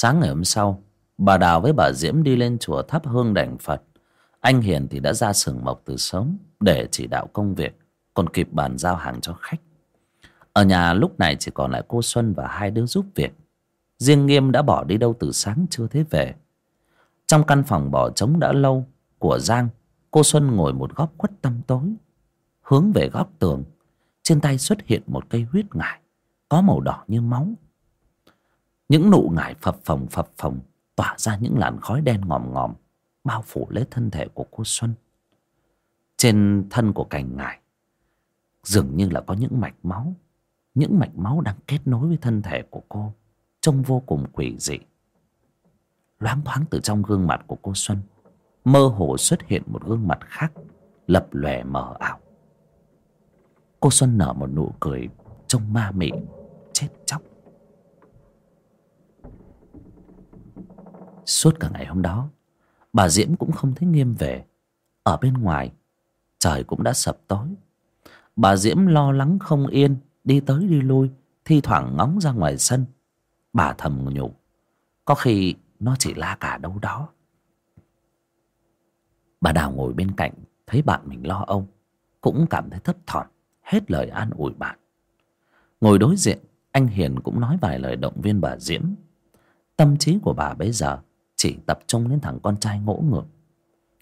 Sáng ngày hôm sau, bà đào với bà diễm đi lên chùa thắp hương đảnh phật. Anh hiền thì đã ra xưởng mộc từ sớm để chỉ đạo công việc, còn kịp bàn giao hàng cho khách. Ở nhà lúc này chỉ còn lại cô xuân và hai đứa giúp việc. Riêng nghiêm đã bỏ đi đâu từ sáng chưa thấy về. Trong căn phòng bỏ trống đã lâu của giang, cô xuân ngồi một góc khuất tăm tối. Hướng về góc tường, trên tay xuất hiện một cây huyết ngải, có màu đỏ như máu những nụ ngải phập phồng phập phồng, tỏa ra những làn khói đen ngòm ngòm, bao phủ lấy thân thể của cô xuân. Trên thân của cành ngải, dường như là có những mạch máu, những mạch máu đang kết nối với thân thể của cô, trông vô cùng quỷ dị. Loáng thoáng từ trong gương mặt của cô xuân, mơ hồ xuất hiện một gương mặt khác, lập lòe mờ ảo. Cô xuân nở một nụ cười trông ma mị, chết chóc. Suốt cả ngày hôm đó, bà diễm cũng không thấy nghiêm về. Ở bên ngoài, trời cũng đã sập tối. Bà diễm lo lắng không yên, đi tới đi lui, thi thoảng ngóng ra ngoài sân. Bà thầm nhủ, có khi nó chỉ la cả đâu đó. Bà đào ngồi bên cạnh, thấy bạn mình lo âu, cũng cảm thấy thấp thỏm hết lời an ủi bạn. Ngồi đối diện, anh hiền cũng nói vài lời động viên bà diễm. Tâm trí của bà bây giờ chỉ tập trung đến thằng con trai ngỗ ngược.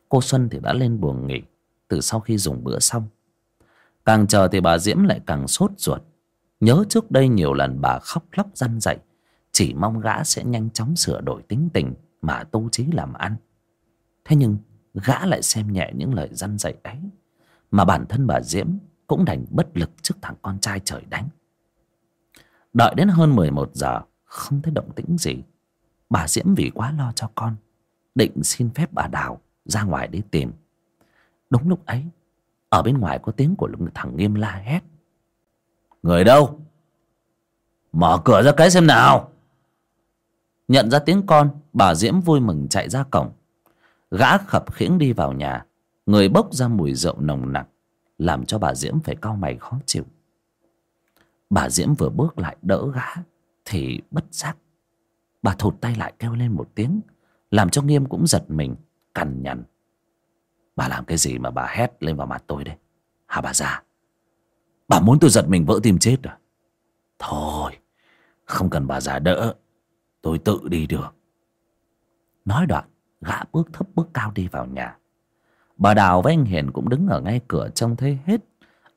Cô xuân thì đã lên buồng nghỉ, từ sau khi dùng bữa xong. Càng chờ thì bà diễm lại càng sốt ruột. Nhớ trước đây nhiều lần bà khóc lóc răn dậy chỉ mong gã sẽ nhanh chóng sửa đổi tính tình mà tu trí làm ăn. Thế nhưng, gã lại xem nhẹ những lời răn dạy ấy, mà bản thân bà diễm cũng đành bất lực trước thằng con trai trời đánh. Đợi đến hơn mười một giờ, không thấy động tĩnh gì bà diễm vì quá lo cho con, định xin phép bà đào ra ngoài đi tìm. Đúng lúc ấy, ở bên ngoài có tiếng của thằng nghiêm la hét. Người đâu? Mở cửa ra cái xem nào. Nhận ra tiếng con, bà diễm vui mừng chạy ra cổng. Gã khập khiễng đi vào nhà, người bốc ra mùi rượu nồng nặc, làm cho bà diễm phải cau mày khó chịu. Bà diễm vừa bước lại đỡ gã, thì bất giác bà thụt tay lại kêu lên một tiếng, làm cho nghiêm cũng giật mình, cằn nhằn. Bà làm cái gì mà bà hét lên vào mặt tôi đấy hả bà già? Bà muốn tôi giật mình vỡ tim chết à? Thôi, không cần bà già đỡ, tôi tự đi được. Nói đoạn, gã bước thấp bước cao đi vào nhà. Bà đào với anh hiền cũng đứng ở ngay cửa trông thấy hết.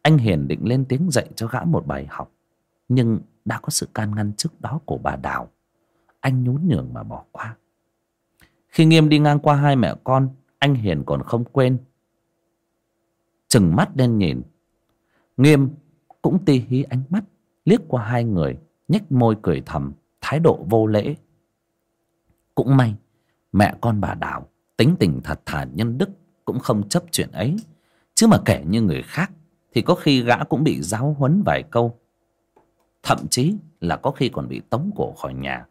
Anh hiền định lên tiếng dạy cho gã một bài học, nhưng đã có sự can ngăn trước đó của bà đào anh nhún nhường mà bỏ qua. Khi nghiêm đi ngang qua hai mẹ con, anh hiền còn không quên. Chừng mắt đen nhìn. Nghiêm cũng ti hí ánh mắt, liếc qua hai người, nhếch môi cười thầm, thái độ vô lễ. Cũng may, mẹ con bà đào, tính tình thật thà nhân đức cũng không chấp chuyện ấy. Chứ mà kể như người khác, thì có khi gã cũng bị giáo huấn vài câu. Thậm chí là có khi còn bị tống cổ khỏi nhà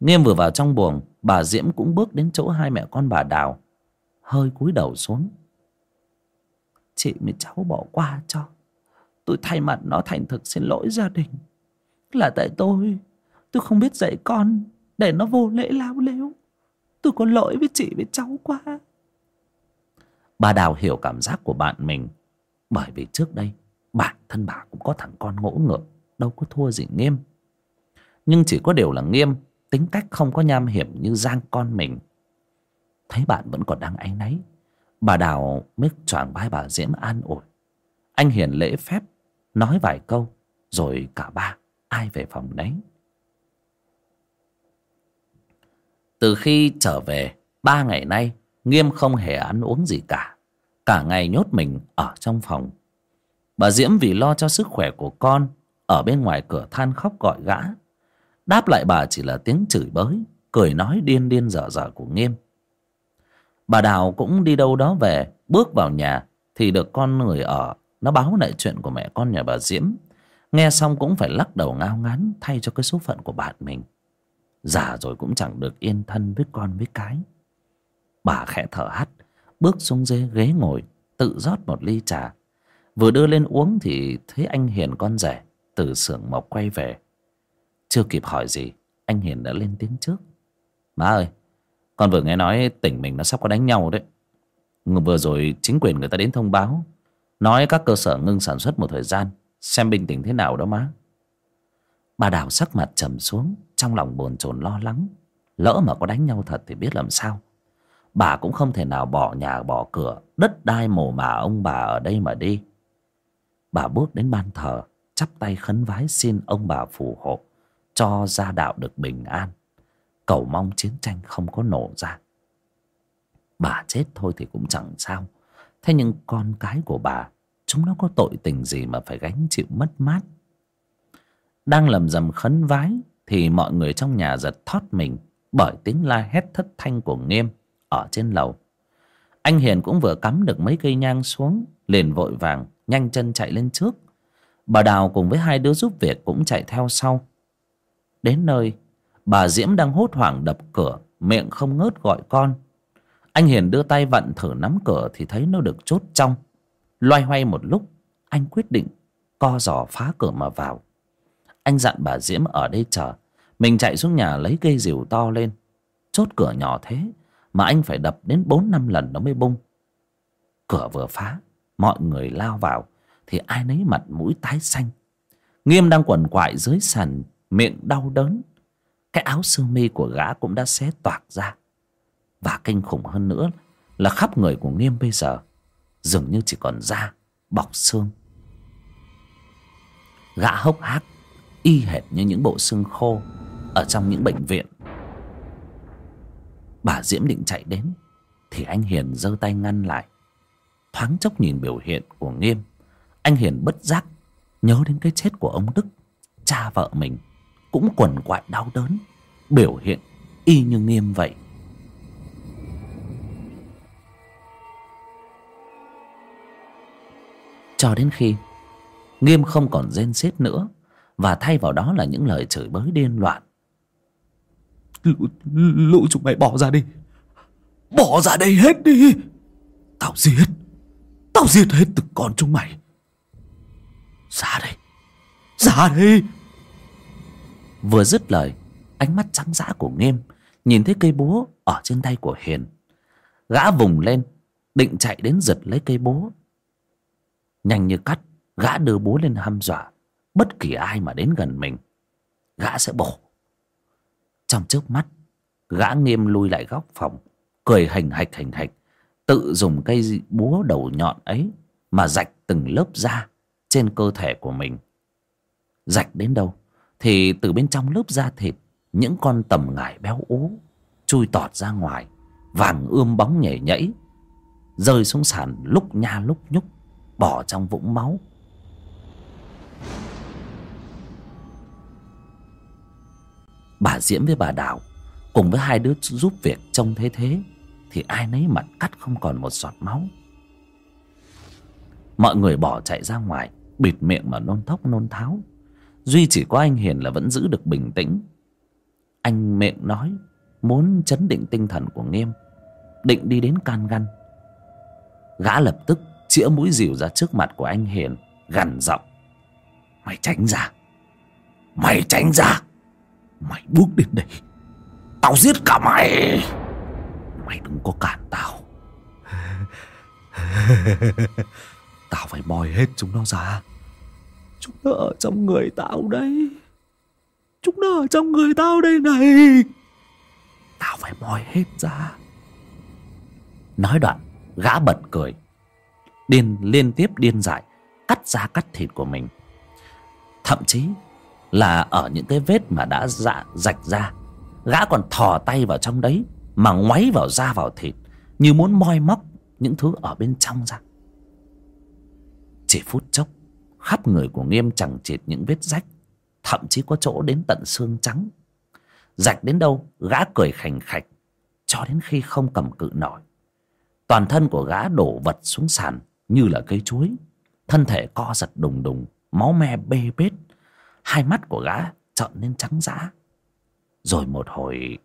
nghiêm vừa vào trong buồng, bà diễm cũng bước đến chỗ hai mẹ con bà đào, hơi cúi đầu xuống. Chị với cháu bỏ qua cho, tôi thay mặt nó thành thực xin lỗi gia đình. Là tại tôi tôi không biết dạy con, để nó vô lễ lao lếu tôi có lỗi với chị với cháu quá. Bà đào hiểu cảm giác của bạn mình, bởi vì trước đây, bản thân bà cũng có thằng con ngỗ ngược đâu có thua gì nghiêm. Nhưng chỉ có điều là nghiêm tính cách không có nham hiểm như giang con mình. Thấy bạn vẫn còn đang áy náy, bà đào mới choàng vai bà diễm an ủi. Anh hiền lễ phép, nói vài câu, rồi cả ba ai về phòng đấy từ khi trở về, ba ngày nay, nghiêm không hề ăn uống gì cả. Cả ngày nhốt mình ở trong phòng. Bà diễm vì lo cho sức khỏe của con, ở bên ngoài cửa than khóc gọi gã đáp lại bà chỉ là tiếng chửi bới, cười nói điên điên dở dở của nghiêm. Bà đào cũng đi đâu đó về, bước vào nhà, thì được con người ở. Nó báo lại chuyện của mẹ con nhà bà diễm. Nghe xong cũng phải lắc đầu ngao ngán, thay cho cái số phận của bạn mình. Già rồi cũng chẳng được yên thân với con với cái. Bà khẽ thở hắt, bước xuống dưới ghế ngồi, tự rót một ly trà. Vừa đưa lên uống thì thấy anh hiền con rể, từ xưởng mộc quay về chưa kịp hỏi gì, anh hiền đã lên tiếng trước. Má ơi, con vừa nghe nói tỉnh mình nó sắp có đánh nhau đấy. Vừa rồi chính quyền người ta đến thông báo, nói các cơ sở ngưng sản xuất một thời gian, xem bình tĩnh thế nào đó má. Bà đào sắc mặt trầm xuống, trong lòng bồn chồn lo lắng. Lỡ mà có đánh nhau thật thì biết làm sao. Bà cũng không thể nào bỏ nhà, bỏ cửa, đất đai mồ mà ông bà ở đây mà đi. Bà bước đến ban thờ, chắp tay khấn vái xin ông bà phù hộ cho gia đạo được bình an. Cầu mong chiến tranh không có nổ ra. Bà chết thôi thì cũng chẳng sao. Thế nhưng con cái của bà, chúng nó có tội tình gì mà phải gánh chịu mất mát? Đang lầm rầm khấn vái thì mọi người trong nhà giật thót mình bởi tiếng la hét thất thanh của nghiêm ở trên lầu. Anh hiền cũng vừa cắm được mấy cây nhang xuống, liền vội vàng nhanh chân chạy lên trước. Bà đào cùng với hai đứa giúp việc cũng chạy theo sau đến nơi. Bà diễm đang hốt hoảng đập cửa, miệng không ngớt gọi con. Anh hiền đưa tay vặn thử nắm cửa thì thấy nó được chốt trong. Loay hoay một lúc, anh quyết định co giò phá cửa mà vào. Anh dặn bà diễm ở đây chờ, mình chạy xuống nhà lấy cây rìu to lên. Chốt cửa nhỏ thế mà anh phải đập đến bốn năm lần nó mới bung. Cửa vừa phá, mọi người lao vào thì ai nấy mặt mũi tái xanh. Nghiêm đang quẩn quại dưới sàn miệng đau đớn, cái áo sơ mi của gã cũng đã xé toạc ra. Và kinh khủng hơn nữa là khắp người của nghiêm bây giờ dường như chỉ còn da bọc xương. Gã hốc hác, y hệt như những bộ xương khô ở trong những bệnh viện. Bà diễm định chạy đến, thì anh hiền giơ tay ngăn lại. Thoáng chốc nhìn biểu hiện của nghiêm, anh hiền bất giác nhớ đến cái chết của ông đức, cha vợ mình cũng quằn quại đau đớn biểu hiện y như nghiêm vậy. Cho đến khi nghiêm không còn rên rết nữa và thay vào đó là những lời chửi bới điên loạn. Lũ, lũ chúng mày bỏ ra đi. Bỏ ra đây hết đi. Tao giết. Tao giết hết từng con chúng mày. Ra đây. Ra đây vừa dứt lời, ánh mắt trắng dã của nghiêm nhìn thấy cây búa ở trên tay của hiền. Gã vùng lên, định chạy đến giật lấy cây búa. Nhanh như cắt, gã đưa búa lên hăm dọa. Bất kỳ ai mà đến gần mình, gã sẽ bổ. Trong trước mắt, gã nghiêm lui lại góc phòng, cười hành hạch hành hạch, tự dùng cây búa đầu nhọn ấy mà rạch từng lớp da trên cơ thể của mình. Rạch đến đâu? Thì từ bên trong lớp da thịt, những con tầm ngải béo ú, chui tọt ra ngoài, vàng ươm bóng nhảy nhảy, rơi xuống sàn lúc nha lúc nhúc, bỏ trong vũng máu. Bà diễm với bà đào cùng với hai đứa giúp việc trông thế thế thì ai nấy mặt cắt không còn một giọt máu. Mọi người bỏ chạy ra ngoài, bịt miệng mà nôn thốc nôn tháo duy chỉ có anh hiền là vẫn giữ được bình tĩnh. Anh miệng nói, muốn chấn định tinh thần của nghiêm, định đi đến can ngăn. Gã lập tức chĩa mũi dìu ra trước mặt của anh hiền, gằn giọng. Mày tránh ra. Mày tránh ra. Mày bước đến đây. Tao giết cả mày. Mày đừng có cản tao. Tao phải moi hết chúng nó ra chúng nó ở trong người tao đây chúng nó ở trong người tao đây này. Tao phải moi hết ra. Nói đoạn, gã bật cười. Điên, liên tiếp điên dại, cắt da cắt thịt của mình. Thậm chí là ở những cái vết mà đã dạ rạch ra, gã còn thò tay vào trong đấy mà ngoáy vào da vào thịt, như muốn moi móc những thứ ở bên trong ra. Chỉ phút chốc khắp người của nghiêm chẳng chịt những vết rách, thậm chí có chỗ đến tận xương trắng. Rạch đến đâu, gã cười khành khạch, cho đến khi không cầm cự nổi. Toàn thân của gã đổ vật xuống sàn như là cây chuối. Thân thể co giật đùng đùng, máu me bê bết. Hai mắt của gã trợn lên trắng dã. Rồi một hồi,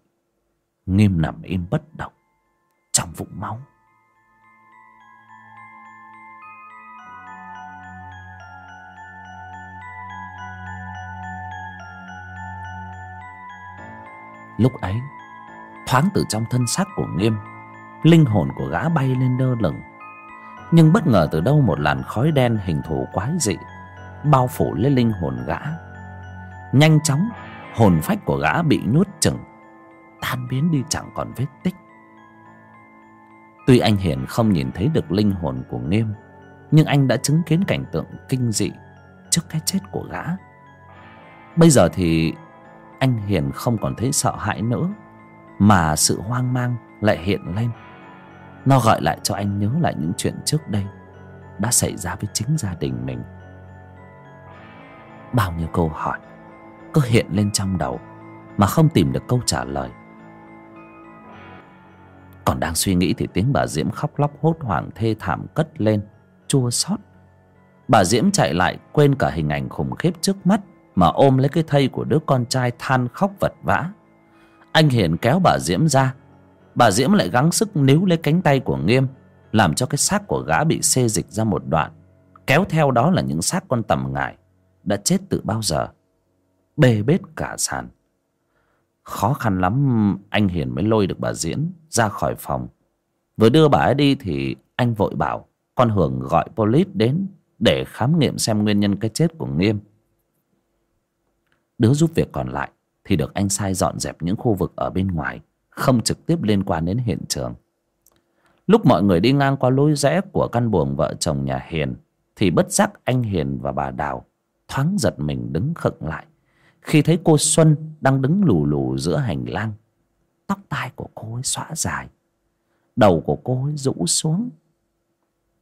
nghiêm nằm im bất động, trong vũng máu. Lúc ấy, thoáng từ trong thân xác của nghiêm, linh hồn của gã bay lên đơ lửng. Nhưng bất ngờ từ đâu một làn khói đen hình thù quái dị bao phủ lên linh hồn gã. Nhanh chóng, hồn phách của gã bị nuốt chửng, tan biến đi chẳng còn vết tích. Tuy anh hiền không nhìn thấy được linh hồn của nghiêm, nhưng anh đã chứng kiến cảnh tượng kinh dị trước cái chết của gã. Bây giờ thì anh hiền không còn thấy sợ hãi nữa, mà sự hoang mang lại hiện lên. Nó gọi lại cho anh nhớ lại những chuyện trước đây đã xảy ra với chính gia đình mình. Bao nhiêu câu hỏi cứ hiện lên trong đầu mà không tìm được câu trả lời. Còn đang suy nghĩ thì tiếng bà diễm khóc lóc hốt hoảng thê thảm cất lên, chua xót. Bà diễm chạy lại quên cả hình ảnh khủng khiếp trước mắt mà ôm lấy cái thây của đứa con trai than khóc vật vã. Anh hiền kéo bà diễm ra. Bà diễm lại gắng sức níu lấy cánh tay của nghiêm, làm cho cái xác của gã bị xê dịch ra một đoạn. Kéo theo đó là những xác con tầm ngải đã chết từ bao giờ. Bê bết cả sàn. Khó khăn lắm anh hiền mới lôi được bà diễn ra khỏi phòng. Vừa đưa bà ấy đi thì anh vội bảo, con hường gọi police đến để khám nghiệm xem nguyên nhân cái chết của nghiêm đứa giúp việc còn lại thì được anh sai dọn dẹp những khu vực ở bên ngoài, không trực tiếp liên quan đến hiện trường. Lúc mọi người đi ngang qua lối rẽ của căn buồng vợ chồng nhà hiền, thì bất giác anh hiền và bà đào thoáng giật mình đứng khựng lại khi thấy cô xuân đang đứng lù lù giữa hành lang. Tóc tai của cô ấy xõa dài, đầu của cô ấy rũ xuống,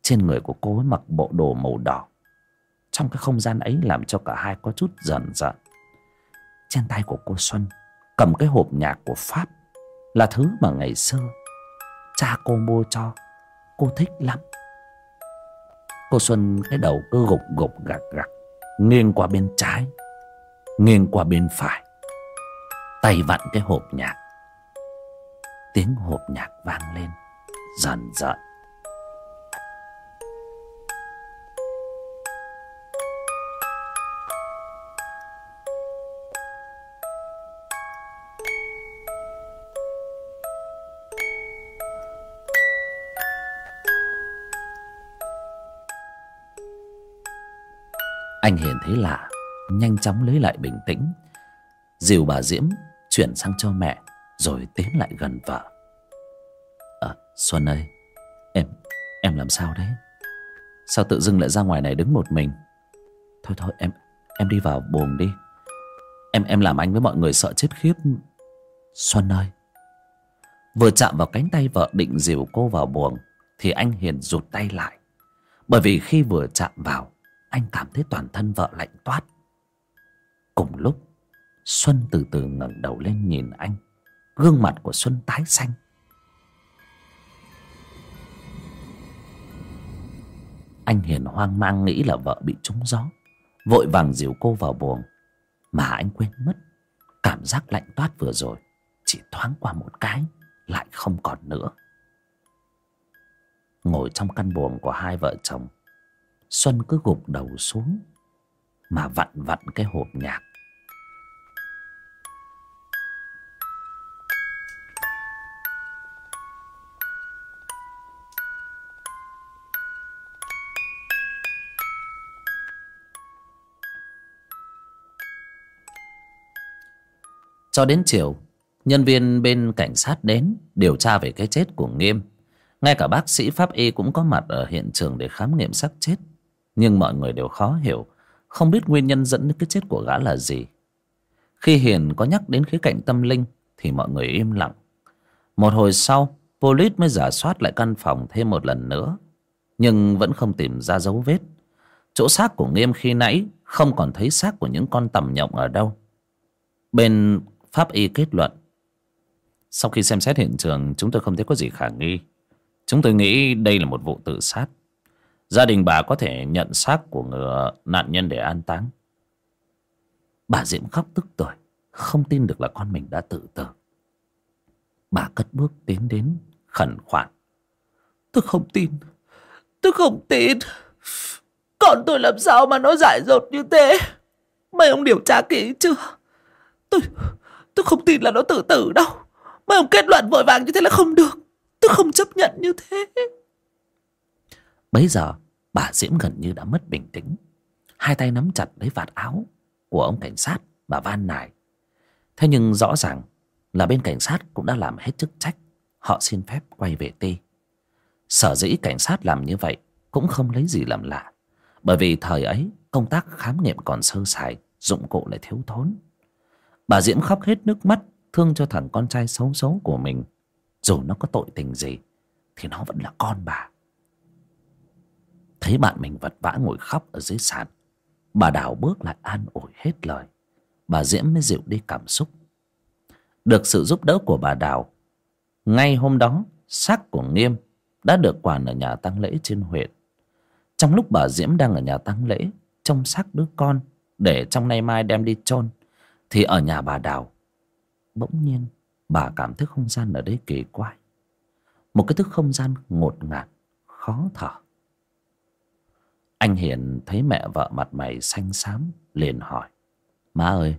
trên người của cô ấy mặc bộ đồ màu đỏ. Trong cái không gian ấy làm cho cả hai có chút rần giận trên tay của cô xuân, cầm cái hộp nhạc của pháp, là thứ mà ngày xưa cha cô mua cho cô thích lắm. Cô xuân cái đầu cứ gục gục gạc gạc nghiêng qua bên trái, nghiêng qua bên phải, tay vặn cái hộp nhạc. Tiếng hộp nhạc vang lên dần dần anh hiền thấy lạ nhanh chóng lấy lại bình tĩnh. Dìu bà diễm chuyển sang cho mẹ rồi tiến lại gần vợ. À, xuân ơi em em làm sao đấy? Sao tự dưng lại ra ngoài này đứng một mình? Thôi thôi em em đi vào buồng đi. Em em làm anh với mọi người sợ chết khiếp. Xuân ơi. Vừa chạm vào cánh tay vợ định dìu cô vào buồng thì anh hiền rụt tay lại. Bởi vì khi vừa chạm vào anh cảm thấy toàn thân vợ lạnh toát. Cùng lúc, xuân từ từ ngẩng đầu lên nhìn anh. Gương mặt của xuân tái xanh. Anh hiền hoang mang nghĩ là vợ bị trúng gió. Vội vàng dìu cô vào buồng. Mà anh quên mất, cảm giác lạnh toát vừa rồi chỉ thoáng qua một cái, lại không còn nữa. Ngồi trong căn buồng của hai vợ chồng xuân cứ gục đầu xuống, mà vặn vặn cái hộp nhạc. Cho đến chiều, nhân viên bên cảnh sát đến điều tra về cái chết của nghiêm. Ngay cả bác sĩ pháp y cũng có mặt ở hiện trường để khám nghiệm xác chết nhưng mọi người đều khó hiểu, không biết nguyên nhân dẫn đến cái chết của gã là gì. Khi hiền có nhắc đến khía cạnh tâm linh, thì mọi người im lặng. Một hồi sau police mới giả soát lại căn phòng thêm một lần nữa, nhưng vẫn không tìm ra dấu vết. Chỗ xác của nghiêm khi nãy không còn thấy xác của những con tầm nhộng ở đâu. Bên pháp y kết luận, sau khi xem xét hiện trường, chúng tôi không thấy có gì khả nghi. Chúng tôi nghĩ đây là một vụ tự sát gia đình bà có thể nhận xác của người nạn nhân để an táng. Bà diễm khóc tức tuổi, không tin được là con mình đã tự tử. Bà cất bước tiến đến khẩn khoản. Tôi không tin tôi không tin. Con tôi làm sao mà nó giải dột như thế? Mấy ông điều tra kỹ chưa? Tôi Tôi không tin là nó tự tử đâu. Mấy ông kết luận vội vàng như thế là không được. Tôi không chấp nhận như thế. Bấy giờ bà Diễm gần như đã mất bình tĩnh. Hai tay nắm chặt lấy vạt áo Của ông cảnh sát và van nài. Thế nhưng rõ ràng Là bên cảnh sát cũng đã làm hết chức trách. Họ xin phép quay về ti Sở dĩ cảnh sát làm như vậy Cũng không lấy gì làm lạ. Bởi vì thời ấy, công tác khám nghiệm còn sơ sài, Dụng cụ lại thiếu thốn. Bà Diễm khóc hết nước mắt, Thương cho thằng con trai xấu xấu của mình. Dù nó có tội tình gì, Thì nó vẫn là con bà. Thấy bạn mình vật vã ngồi khóc ở dưới sàn. Bà Đào bước lại an ủi hết lời. Bà Diễm mới dịu đi cảm xúc. Được sự giúp đỡ của bà Đào, Ngay hôm đó, xác của Nghiêm Đã được quản ở nhà tang lễ trên huyện. Trong lúc bà Diễm đang ở nhà tang lễ, Trông xác đứa con Để trong nay mai đem đi chôn, Thì ở nhà bà Đào, Bỗng nhiên bà cảm thấy không gian ở đây kỳ quái. Một cái thức không gian ngột ngạt, Khó thở anh Hiền thấy mẹ vợ mặt mày xanh xám liền hỏi. Má ơi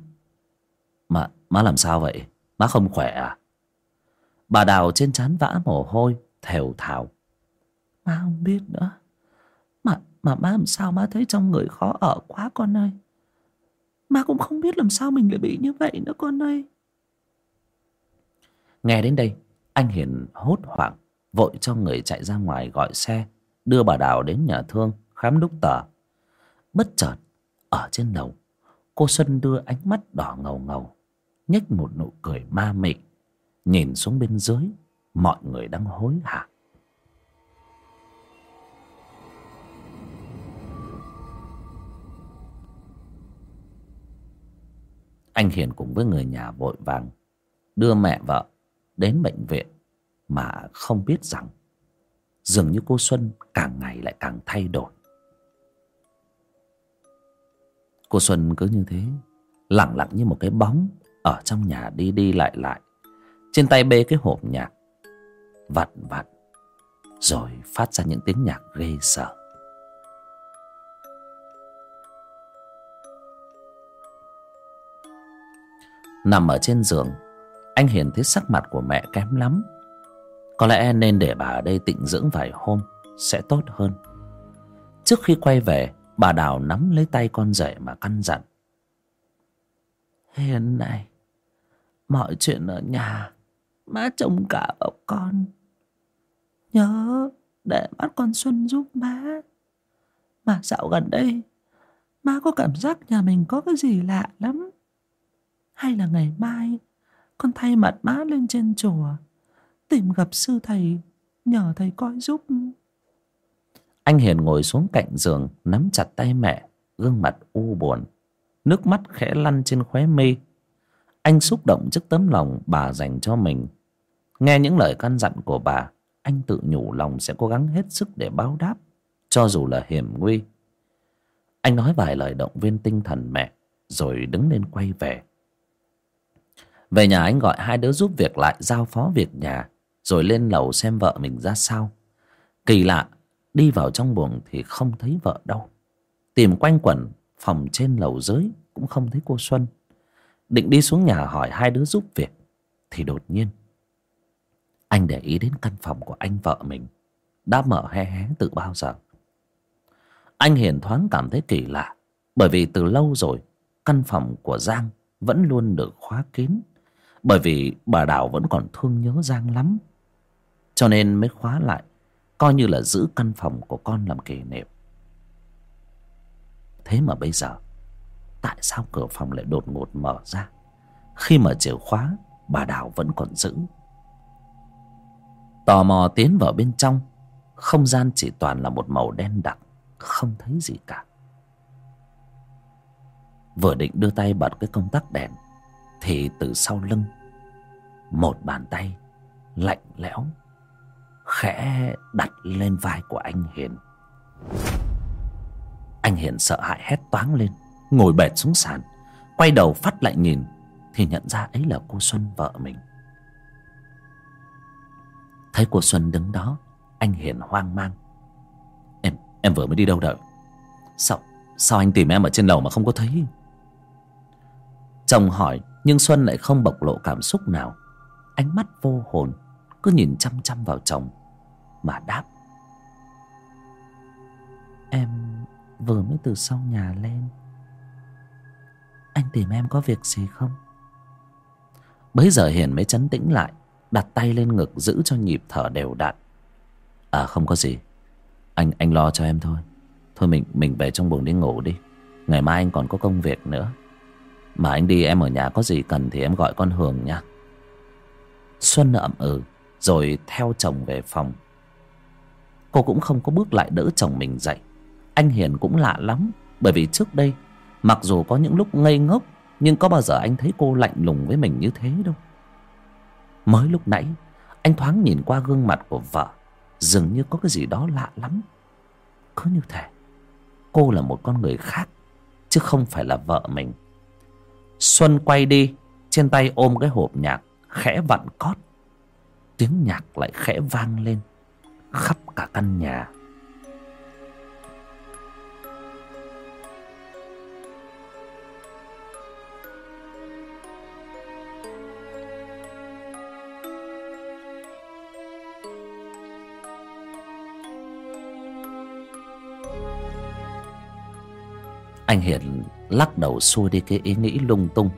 Má, má làm sao vậy? Má không khỏe à? Bà Đào trên trán vã mồ hôi Thều thào. Má không biết nữa. Mà, mà má làm sao má thấy trong người khó ở quá con ơi? Má cũng không biết làm sao mình lại bị như vậy nữa con ơi. Nghe đến đây Anh Hiền hốt hoảng Vội cho người chạy ra ngoài gọi xe Đưa bà Đào đến nhà thương khám đúc tờ. Bất chợt, ở trên đầu cô xuân đưa ánh mắt đỏ ngầu ngầu, nhếch một nụ cười ma mị, nhìn xuống bên dưới, mọi người đang hối hả. Anh hiền cùng với người nhà vội vàng đưa mẹ vợ đến bệnh viện mà không biết rằng dường như cô xuân càng ngày lại càng thay đổi. Cô Xuân cứ như thế, Lặng lặng như một cái bóng Ở trong nhà đi đi lại lại. Trên tay bê cái hộp nhạc Vặn vặn Rồi phát ra những tiếng nhạc ghê sợ. Nằm ở trên giường, Anh Hiền thấy sắc mặt của mẹ kém lắm. Có lẽ nên để bà ở đây tịnh dưỡng vài hôm Sẽ tốt hơn. Trước khi quay về Bà Đào nắm lấy tay con rể mà căn dặn. Hiền này, mọi chuyện ở nhà, má trông cả bọc con. Nhớ để bắt con Xuân giúp má. Mà dạo gần đây, má có cảm giác nhà mình có cái gì lạ lắm. Hay là ngày mai, con thay mặt má lên trên chùa, tìm gặp sư thầy, nhờ thầy coi giúp. Anh Hiền ngồi xuống cạnh giường, Nắm chặt tay mẹ, Gương mặt u buồn. Nước mắt khẽ lăn trên khóe mi. Anh xúc động trước tấm lòng bà dành cho mình. Nghe những lời căn dặn của bà, Anh tự nhủ lòng sẽ cố gắng hết sức để báo đáp, Cho dù là hiểm nguy. Anh nói vài lời động viên tinh thần mẹ, Rồi đứng lên quay về. Về nhà anh gọi hai đứa giúp việc lại Giao phó việc nhà, Rồi lên lầu xem vợ mình ra sao. Kỳ lạ Đi vào trong buồng thì không thấy vợ đâu. Tìm quanh quẩn Phòng trên lầu dưới Cũng không thấy cô Xuân. Định đi xuống nhà hỏi hai đứa giúp việc, Thì đột nhiên, Anh để ý đến căn phòng của anh vợ mình, Đã mở hé hé từ bao giờ. Anh hiền thoáng cảm thấy kỳ lạ, Bởi vì từ lâu rồi, Căn phòng của Giang Vẫn luôn được khóa kín, Bởi vì bà Đào vẫn còn thương nhớ Giang lắm. Cho nên mới khóa lại coi như là giữ căn phòng của con làm kỷ niệm. Thế mà bây giờ, tại sao cửa phòng lại đột ngột mở ra? Khi mà chìa khóa, bà đào vẫn còn giữ. Tò mò tiến vào bên trong, không gian chỉ toàn là một màu đen đặc, không thấy gì cả. Vừa định đưa tay bật cái công tắc đèn, thì từ sau lưng, một bàn tay lạnh lẽo khẽ đặt lên vai của anh hiền. Anh hiền sợ hãi hét toáng lên, ngồi bệt xuống sàn, quay đầu phát lại nhìn thì nhận ra ấy là cô xuân vợ mình. Thấy cô xuân đứng đó, anh hiền hoang mang. Em em vừa mới đi đâu đợi? Sao sao anh tìm em ở trên lầu mà không có thấy? Chồng hỏi, nhưng xuân lại không bộc lộ cảm xúc nào. Ánh mắt vô hồn, cứ nhìn chăm chăm vào chồng mà đáp. Em vừa mới từ sau nhà lên. Anh tìm em có việc gì không? Bấy giờ hiền mới chấn tĩnh lại, đặt tay lên ngực giữ cho nhịp thở đều đặn. À không có gì. Anh anh lo cho em thôi. Thôi mình mình về trong buồng đi ngủ đi. Ngày mai anh còn có công việc nữa. Mà anh đi, em ở nhà có gì cần thì em gọi con hường nha. Xuân ậm ừ rồi theo chồng về phòng cô cũng không có bước lại đỡ chồng mình dậy. Anh hiền cũng lạ lắm, bởi vì trước đây, mặc dù có những lúc ngây ngốc, nhưng có bao giờ anh thấy cô lạnh lùng với mình như thế đâu. Mới lúc nãy, anh thoáng nhìn qua gương mặt của vợ, dường như có cái gì đó lạ lắm. Cứ như thể cô là một con người khác, chứ không phải là vợ mình. Xuân quay đi, trên tay ôm cái hộp nhạc khẽ vặn cót. Tiếng nhạc lại khẽ vang lên khắp cả căn nhà. Anh hiền lắc đầu xua đi cái ý nghĩ lung tung,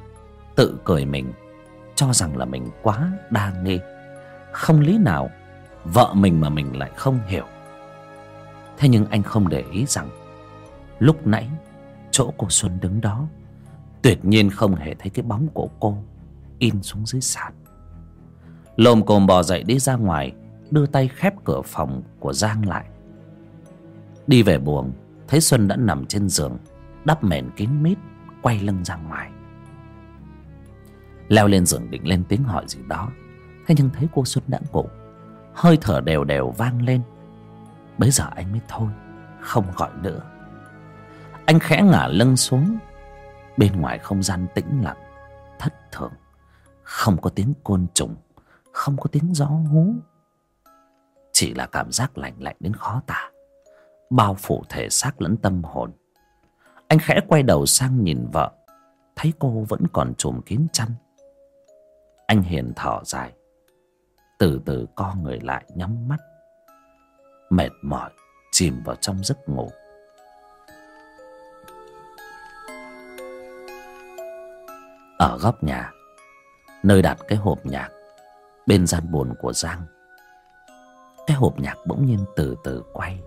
tự cười mình, cho rằng là mình quá đa nghi. Không lý nào vợ mình mà mình lại không hiểu. Thế nhưng anh không để ý rằng, lúc nãy, chỗ cô xuân đứng đó, tuyệt nhiên không hề thấy cái bóng của cô in xuống dưới sàn. Lồm cồm bò dậy đi ra ngoài, đưa tay khép cửa phòng của giang lại. Đi về buồng, thấy xuân đã nằm trên giường, đắp mền kín mít, quay lưng ra ngoài. Leo lên giường định lên tiếng hỏi gì đó, thế nhưng thấy cô xuân đã ngủ hơi thở đều đều vang lên. Bấy giờ anh mới thôi, không gọi nữa. Anh khẽ ngả lưng xuống. Bên ngoài không gian tĩnh lặng, thất thường. Không có tiếng côn trùng, không có tiếng gió hú. Chỉ là cảm giác lạnh lạnh đến khó tả. Bao phủ thể xác lẫn tâm hồn. Anh khẽ quay đầu sang nhìn vợ. Thấy cô vẫn còn trùm kín chăn. Anh hiền thở dài từ từ co người lại nhắm mắt. Mệt mỏi, chìm vào trong giấc ngủ. Ở góc nhà, nơi đặt cái hộp nhạc, bên gian buồn của giang, cái hộp nhạc bỗng nhiên từ từ quay.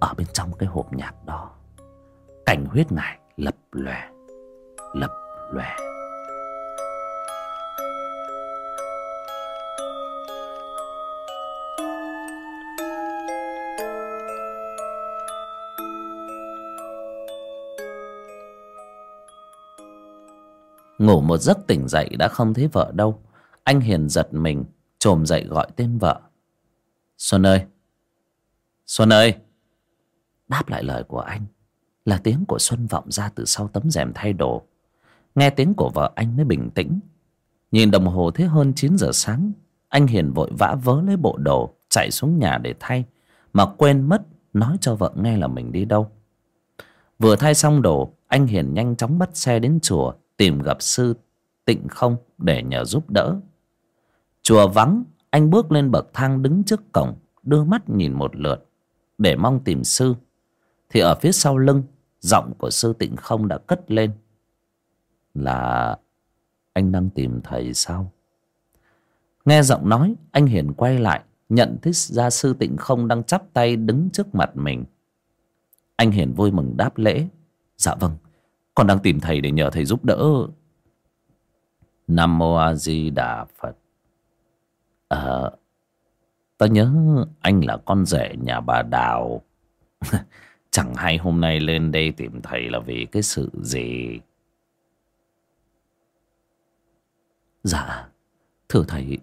Ở bên trong cái hộp nhạc đó, cảnh huyết ngải lập lòe lập lòe. Ngủ một giấc tỉnh dậy đã không thấy vợ đâu. Anh hiền giật mình, trồm dậy gọi tên vợ. Xuân ơi! Xuân ơi! Đáp lại lời của anh, là tiếng của xuân vọng ra từ sau tấm rèm thay đồ. Nghe tiếng của vợ anh mới bình tĩnh. Nhìn đồng hồ thế hơn chín giờ sáng, anh hiền vội vã vớ lấy bộ đồ, chạy xuống nhà để thay, mà quên mất nói cho vợ nghe là mình đi đâu. Vừa thay xong đồ, anh hiền nhanh chóng bắt xe đến chùa tìm gặp sư tịnh không để nhờ giúp đỡ. Chùa vắng, anh bước lên bậc thang đứng trước cổng, đưa mắt nhìn một lượt, để mong tìm sư. Thì ở phía sau lưng, giọng của sư tịnh không đã cất lên. Là, anh đang tìm thầy sao? Nghe giọng nói, anh hiền quay lại, nhận thấy ra sư tịnh không đang chắp tay đứng trước mặt mình. Anh hiền vui mừng đáp lễ. Dạ vâng con đang tìm thầy để nhờ thầy giúp đỡ. Nam mô a di đà phật. Ờ à, ta nhớ anh là con rể nhà bà đào. (laughs) Chẳng hay hôm nay lên đây tìm thầy là vì cái sự gì? Dạ thưa thầy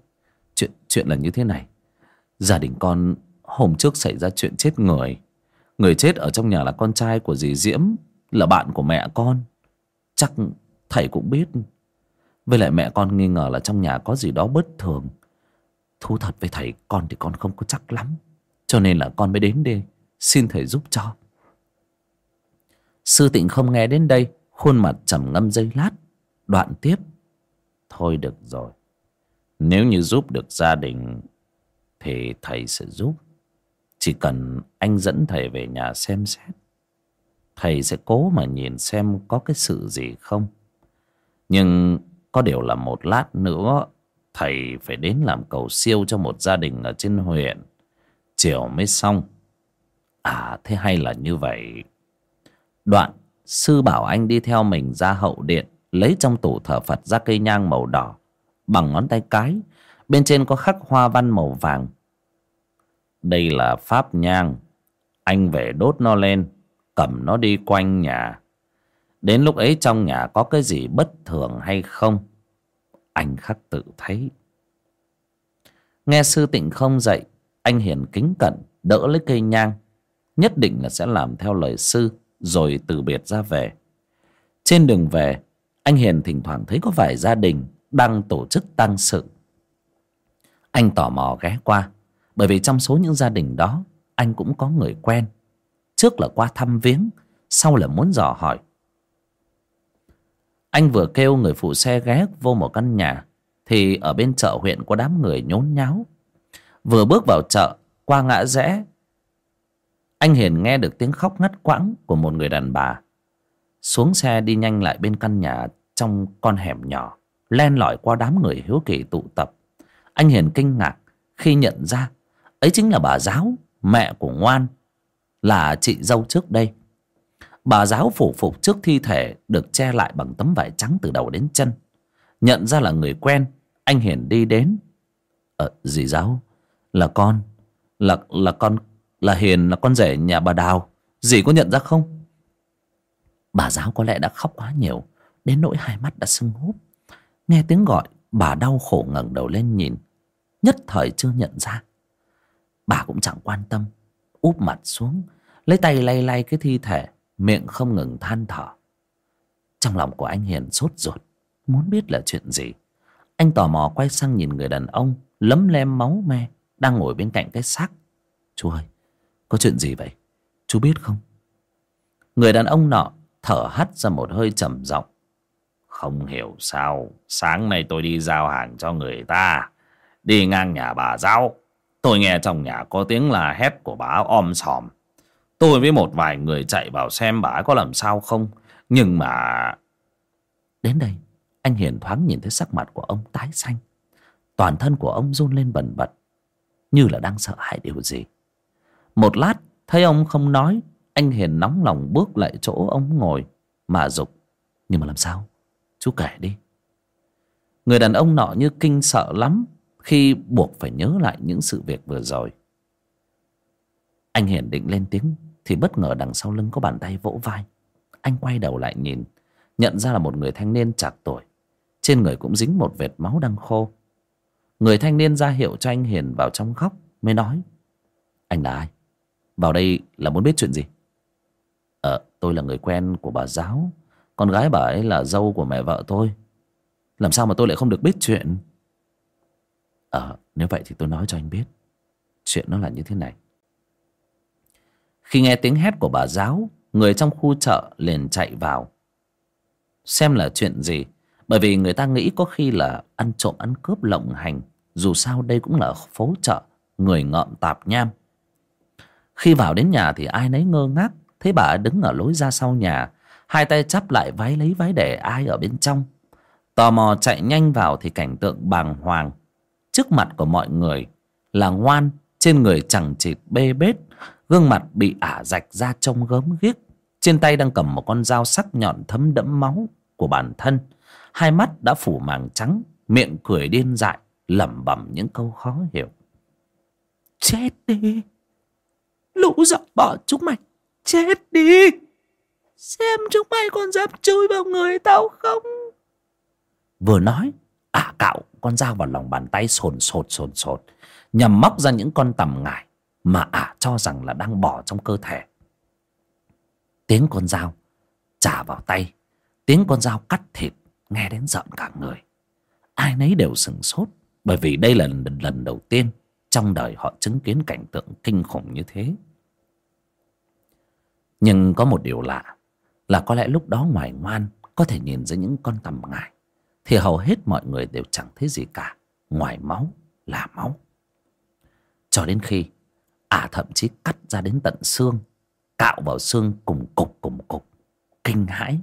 chuyện chuyện là như thế này. Gia đình con hôm trước xảy ra chuyện chết người. Người chết ở trong nhà là con trai của dì diễm là bạn của mẹ con. Chắc thầy cũng biết. Với lại mẹ con nghi ngờ là trong nhà có gì đó bất thường. Thú thật với thầy, con thì con không có chắc lắm. Cho nên là con mới đến đây, xin thầy giúp cho. Sư tịnh không nghe đến đây, khuôn mặt trầm ngâm giây lát. Đoạn tiếp. Thôi được rồi. Nếu như giúp được gia đình, thì thầy sẽ giúp. Chỉ cần anh dẫn thầy về nhà xem xét thầy sẽ cố mà nhìn xem có cái sự gì không. Nhưng có điều là một lát nữa, thầy phải đến làm cầu siêu cho một gia đình ở trên huyện. Chiều mới xong. À thế hay là như vậy. Đoạn, sư bảo anh đi theo mình ra hậu điện, lấy trong tủ thờ phật ra cây nhang màu đỏ, bằng ngón tay cái, bên trên có khắc hoa văn màu vàng. Đây là pháp nhang. Anh về đốt nó lên cầm nó đi quanh nhà. Đến lúc ấy trong nhà có cái gì bất thường hay không? Anh khắc tự thấy. Nghe sư tịnh không dậy anh hiền kính cẩn, đỡ lấy cây nhang, nhất định là sẽ làm theo lời sư, rồi từ biệt ra về. Trên đường về, anh hiền thỉnh thoảng thấy có vài gia đình đang tổ chức tang sự. Anh tò mò ghé qua, bởi vì trong số những gia đình đó, anh cũng có người quen trước là qua thăm viếng, sau là muốn dò hỏi. Anh vừa kêu người phụ xe ghé vô một căn nhà, thì ở bên chợ huyện có đám người nhốn nháo. Vừa bước vào chợ, qua ngã rẽ, anh hiền nghe được tiếng khóc ngắt quãng của một người đàn bà. Xuống xe đi nhanh lại bên căn nhà trong con hẻm nhỏ, len lỏi qua đám người hiếu kỳ tụ tập. Anh hiền kinh ngạc khi nhận ra, ấy chính là bà giáo, mẹ của ngoan là chị dâu trước đây. Bà giáo phủ phục trước thi thể được che lại bằng tấm vải trắng từ đầu đến chân. Nhận ra là người quen, anh hiền đi đến. Ờ dì giáo, là con, là là con, là hiền là con rể nhà bà đào. Dì có nhận ra không? Bà giáo có lẽ đã khóc quá nhiều, đến nỗi hai mắt đã sưng húp. Nghe tiếng gọi, bà đau khổ ngẩng đầu lên nhìn, nhất thời chưa nhận ra. Bà cũng chẳng quan tâm, úp mặt xuống lấy tay lay lay cái thi thể, miệng không ngừng than thở. Trong lòng của anh hiền sốt ruột, muốn biết là chuyện gì. Anh tò mò quay sang nhìn người đàn ông lấm lem máu me đang ngồi bên cạnh cái xác. Chú ơi, có chuyện gì vậy? Chú biết không? Người đàn ông nọ thở hắt ra một hơi trầm giọng. Không hiểu sao, sáng nay tôi đi giao hàng cho người ta. Đi ngang nhà bà giao. Tôi nghe trong nhà có tiếng là hét của bà om sòm tôi với một vài người chạy vào xem bà có làm sao không. Nhưng mà đến đây, anh hiền thoáng nhìn thấy sắc mặt của ông tái xanh. Toàn thân của ông run lên bần bật, như là đang sợ hãi điều gì. Một lát, thấy ông không nói, anh hiền nóng lòng bước lại chỗ ông ngồi mà dục, nhưng mà làm sao? Chú kể đi. Người đàn ông nọ như kinh sợ lắm khi buộc phải nhớ lại những sự việc vừa rồi. Anh hiền định lên tiếng thì bất ngờ đằng sau lưng có bàn tay vỗ vai. Anh quay đầu lại nhìn, nhận ra là một người thanh niên chạc tuổi. Trên người cũng dính một vệt máu đang khô. Người thanh niên ra hiệu cho anh hiền vào trong góc, mới nói, anh là ai? Vào đây là muốn biết chuyện gì? Ờ tôi là người quen của bà giáo. Con gái bà ấy là dâu của mẹ vợ tôi. Làm sao mà tôi lại không được biết chuyện? Ờ nếu vậy thì tôi nói cho anh biết. Chuyện nó là như thế này khi nghe tiếng hét của bà giáo, người trong khu chợ liền chạy vào. Xem là chuyện gì, bởi vì người ta nghĩ có khi là ăn trộm, ăn cướp lộng hành. Dù sao đây cũng là phố chợ, người ngợm tạp nham. Khi vào đến nhà thì ai nấy ngơ ngác, thấy bà đứng ở lối ra sau nhà, hai tay chắp lại váy lấy váy để ai ở bên trong. Tò mò chạy nhanh vào thì cảnh tượng bàng hoàng. Trước mặt của mọi người là ngoan, trên người chẳng chịt bê bết gương mặt bị ả rạch ra trông gớm ghiếc. Trên tay đang cầm một con dao sắc nhọn thấm đẫm máu của bản thân. Hai mắt đã phủ màng trắng, miệng cười điên dại, lẩm bẩm những câu khó hiểu. Chết đi! Lũ dọc bỏ chúng mày, chết đi! Xem chúng mày còn dám chui vào người tao không? Vừa nói, ả cạo con dao vào lòng bàn tay sồn sột sồn sột, nhằm móc ra những con tầm ngải mà ả cho rằng là đang bỏ trong cơ thể. Tiếng con dao trả vào tay tiếng con dao cắt thịt nghe đến giận cả người. Ai nấy đều sửng sốt bởi vì đây là lần, lần đầu tiên trong đời họ chứng kiến cảnh tượng kinh khủng như thế. Nhưng có một điều lạ là có lẽ lúc đó ngoài ngoan có thể nhìn thấy những con tầm ngài, thì hầu hết mọi người đều chẳng thấy gì cả ngoài máu là máu. Cho đến khi ả thậm chí cắt ra đến tận xương, cạo vào xương cùng cục cùng cục. Kinh hãi.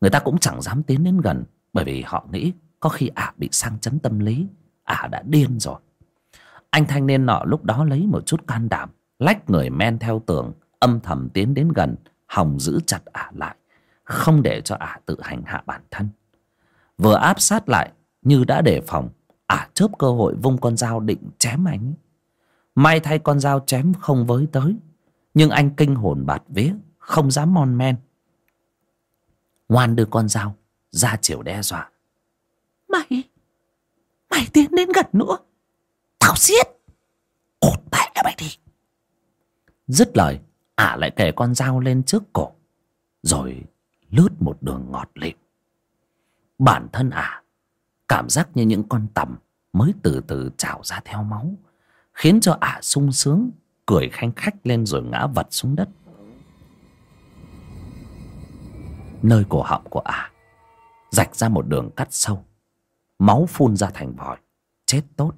Người ta cũng chẳng dám tiến đến gần, bởi vì họ nghĩ có khi ả bị sang chấn tâm lý ả đã điên rồi. Anh thanh niên nọ lúc đó lấy một chút can đảm, lách người men theo tường, âm thầm tiến đến gần, hòng giữ chặt ả lại, không để cho ả tự hành hạ bản thân. Vừa áp sát lại, như đã đề phòng ả chớp cơ hội vung con dao định chém anh may thay con dao chém không với tới. Nhưng anh kinh hồn bạt vía không dám mon men. Ngoan đưa con dao ra chiều đe dọa. Mày mày tiến đến gần nữa. Tao giết cột mẹ mày đi. Dứt lời ả lại kề con dao lên trước cổ rồi lướt một đường ngọt lịm. Bản thân ả cảm giác như những con tằm mới từ từ trào ra theo máu khiến cho ả sung sướng, cười khanh khách lên rồi ngã vật xuống đất. Nơi cổ họng của ả rạch ra một đường cắt sâu, máu phun ra thành vòi, chết tốt.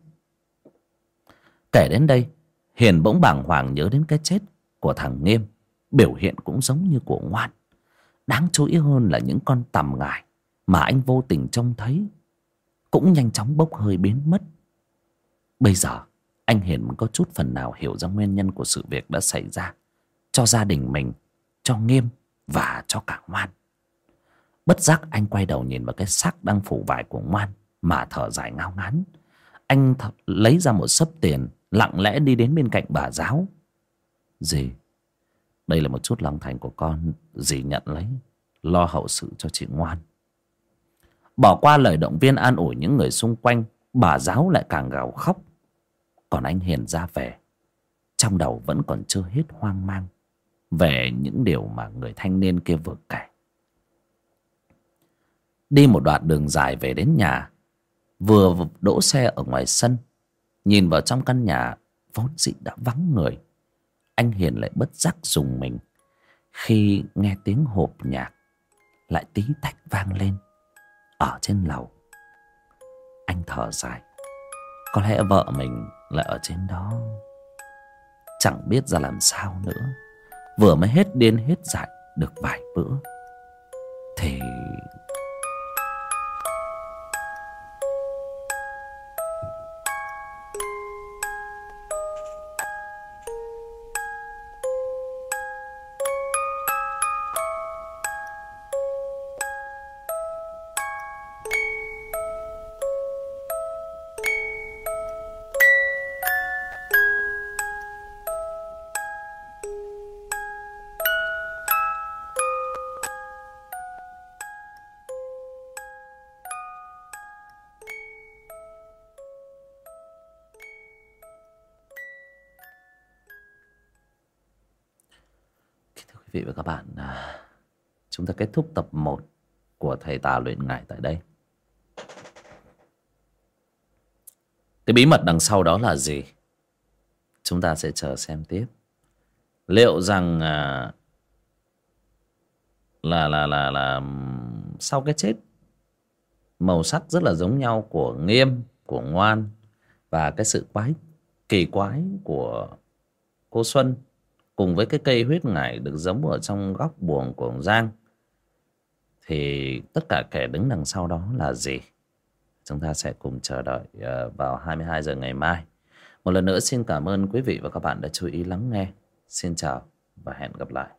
Kể đến đây, hiền bỗng bàng hoàng nhớ đến cái chết của thằng nghiêm, biểu hiện cũng giống như của ngoan. Đáng chú ý hơn là những con tầm ngải mà anh vô tình trông thấy cũng nhanh chóng bốc hơi biến mất. Bây giờ anh hiền có chút phần nào hiểu ra nguyên nhân của sự việc đã xảy ra cho gia đình mình, cho nghiêm và cho cả ngoan. Bất giác anh quay đầu nhìn vào cái xác đang phủ vải của ngoan mà thở dài ngao ngán. Anh th, lấy ra một sấp tiền, lặng lẽ đi đến bên cạnh bà giáo. Dì, đây là một chút lòng thành của con, dì nhận lấy, lo hậu sự cho chị ngoan. Bỏ qua lời động viên an ủi những người xung quanh, bà giáo lại càng gào khóc còn anh hiền ra về. Trong đầu vẫn còn chưa hết hoang mang về những điều mà người thanh niên kia vừa kể. Đi một đoạn đường dài về đến nhà, vừa đỗ xe ở ngoài sân, nhìn vào trong căn nhà, vốn dị đã vắng người. Anh hiền lại bất giác dùng mình. Khi nghe tiếng hộp nhạc, lại tí tách vang lên ở trên lầu. Anh thở dài. Có lẽ vợ mình lại ở trên đó. Chẳng biết ra làm sao nữa. Vừa mới hết điên hết dại được vài bữa. Thì kết thúc tập 1 của thầy tà luyện ngải tại đây. Cái bí mật đằng sau đó là gì? Chúng ta sẽ chờ xem tiếp. Liệu rằng à, là là là là sau cái chết màu sắc rất là giống nhau của nghiêm của ngoan và cái sự quái kỳ quái của cô xuân cùng với cái cây huyết ngải được giống ở trong góc buồng của ông giang thì tất cả kẻ đứng đằng sau đó là gì? Chúng ta sẽ cùng chờ đợi ờ, vào 22 giờ ngày mai. Một lần nữa xin cảm ơn quý vị và các bạn đã chú ý lắng nghe. Xin chào và hẹn gặp lại.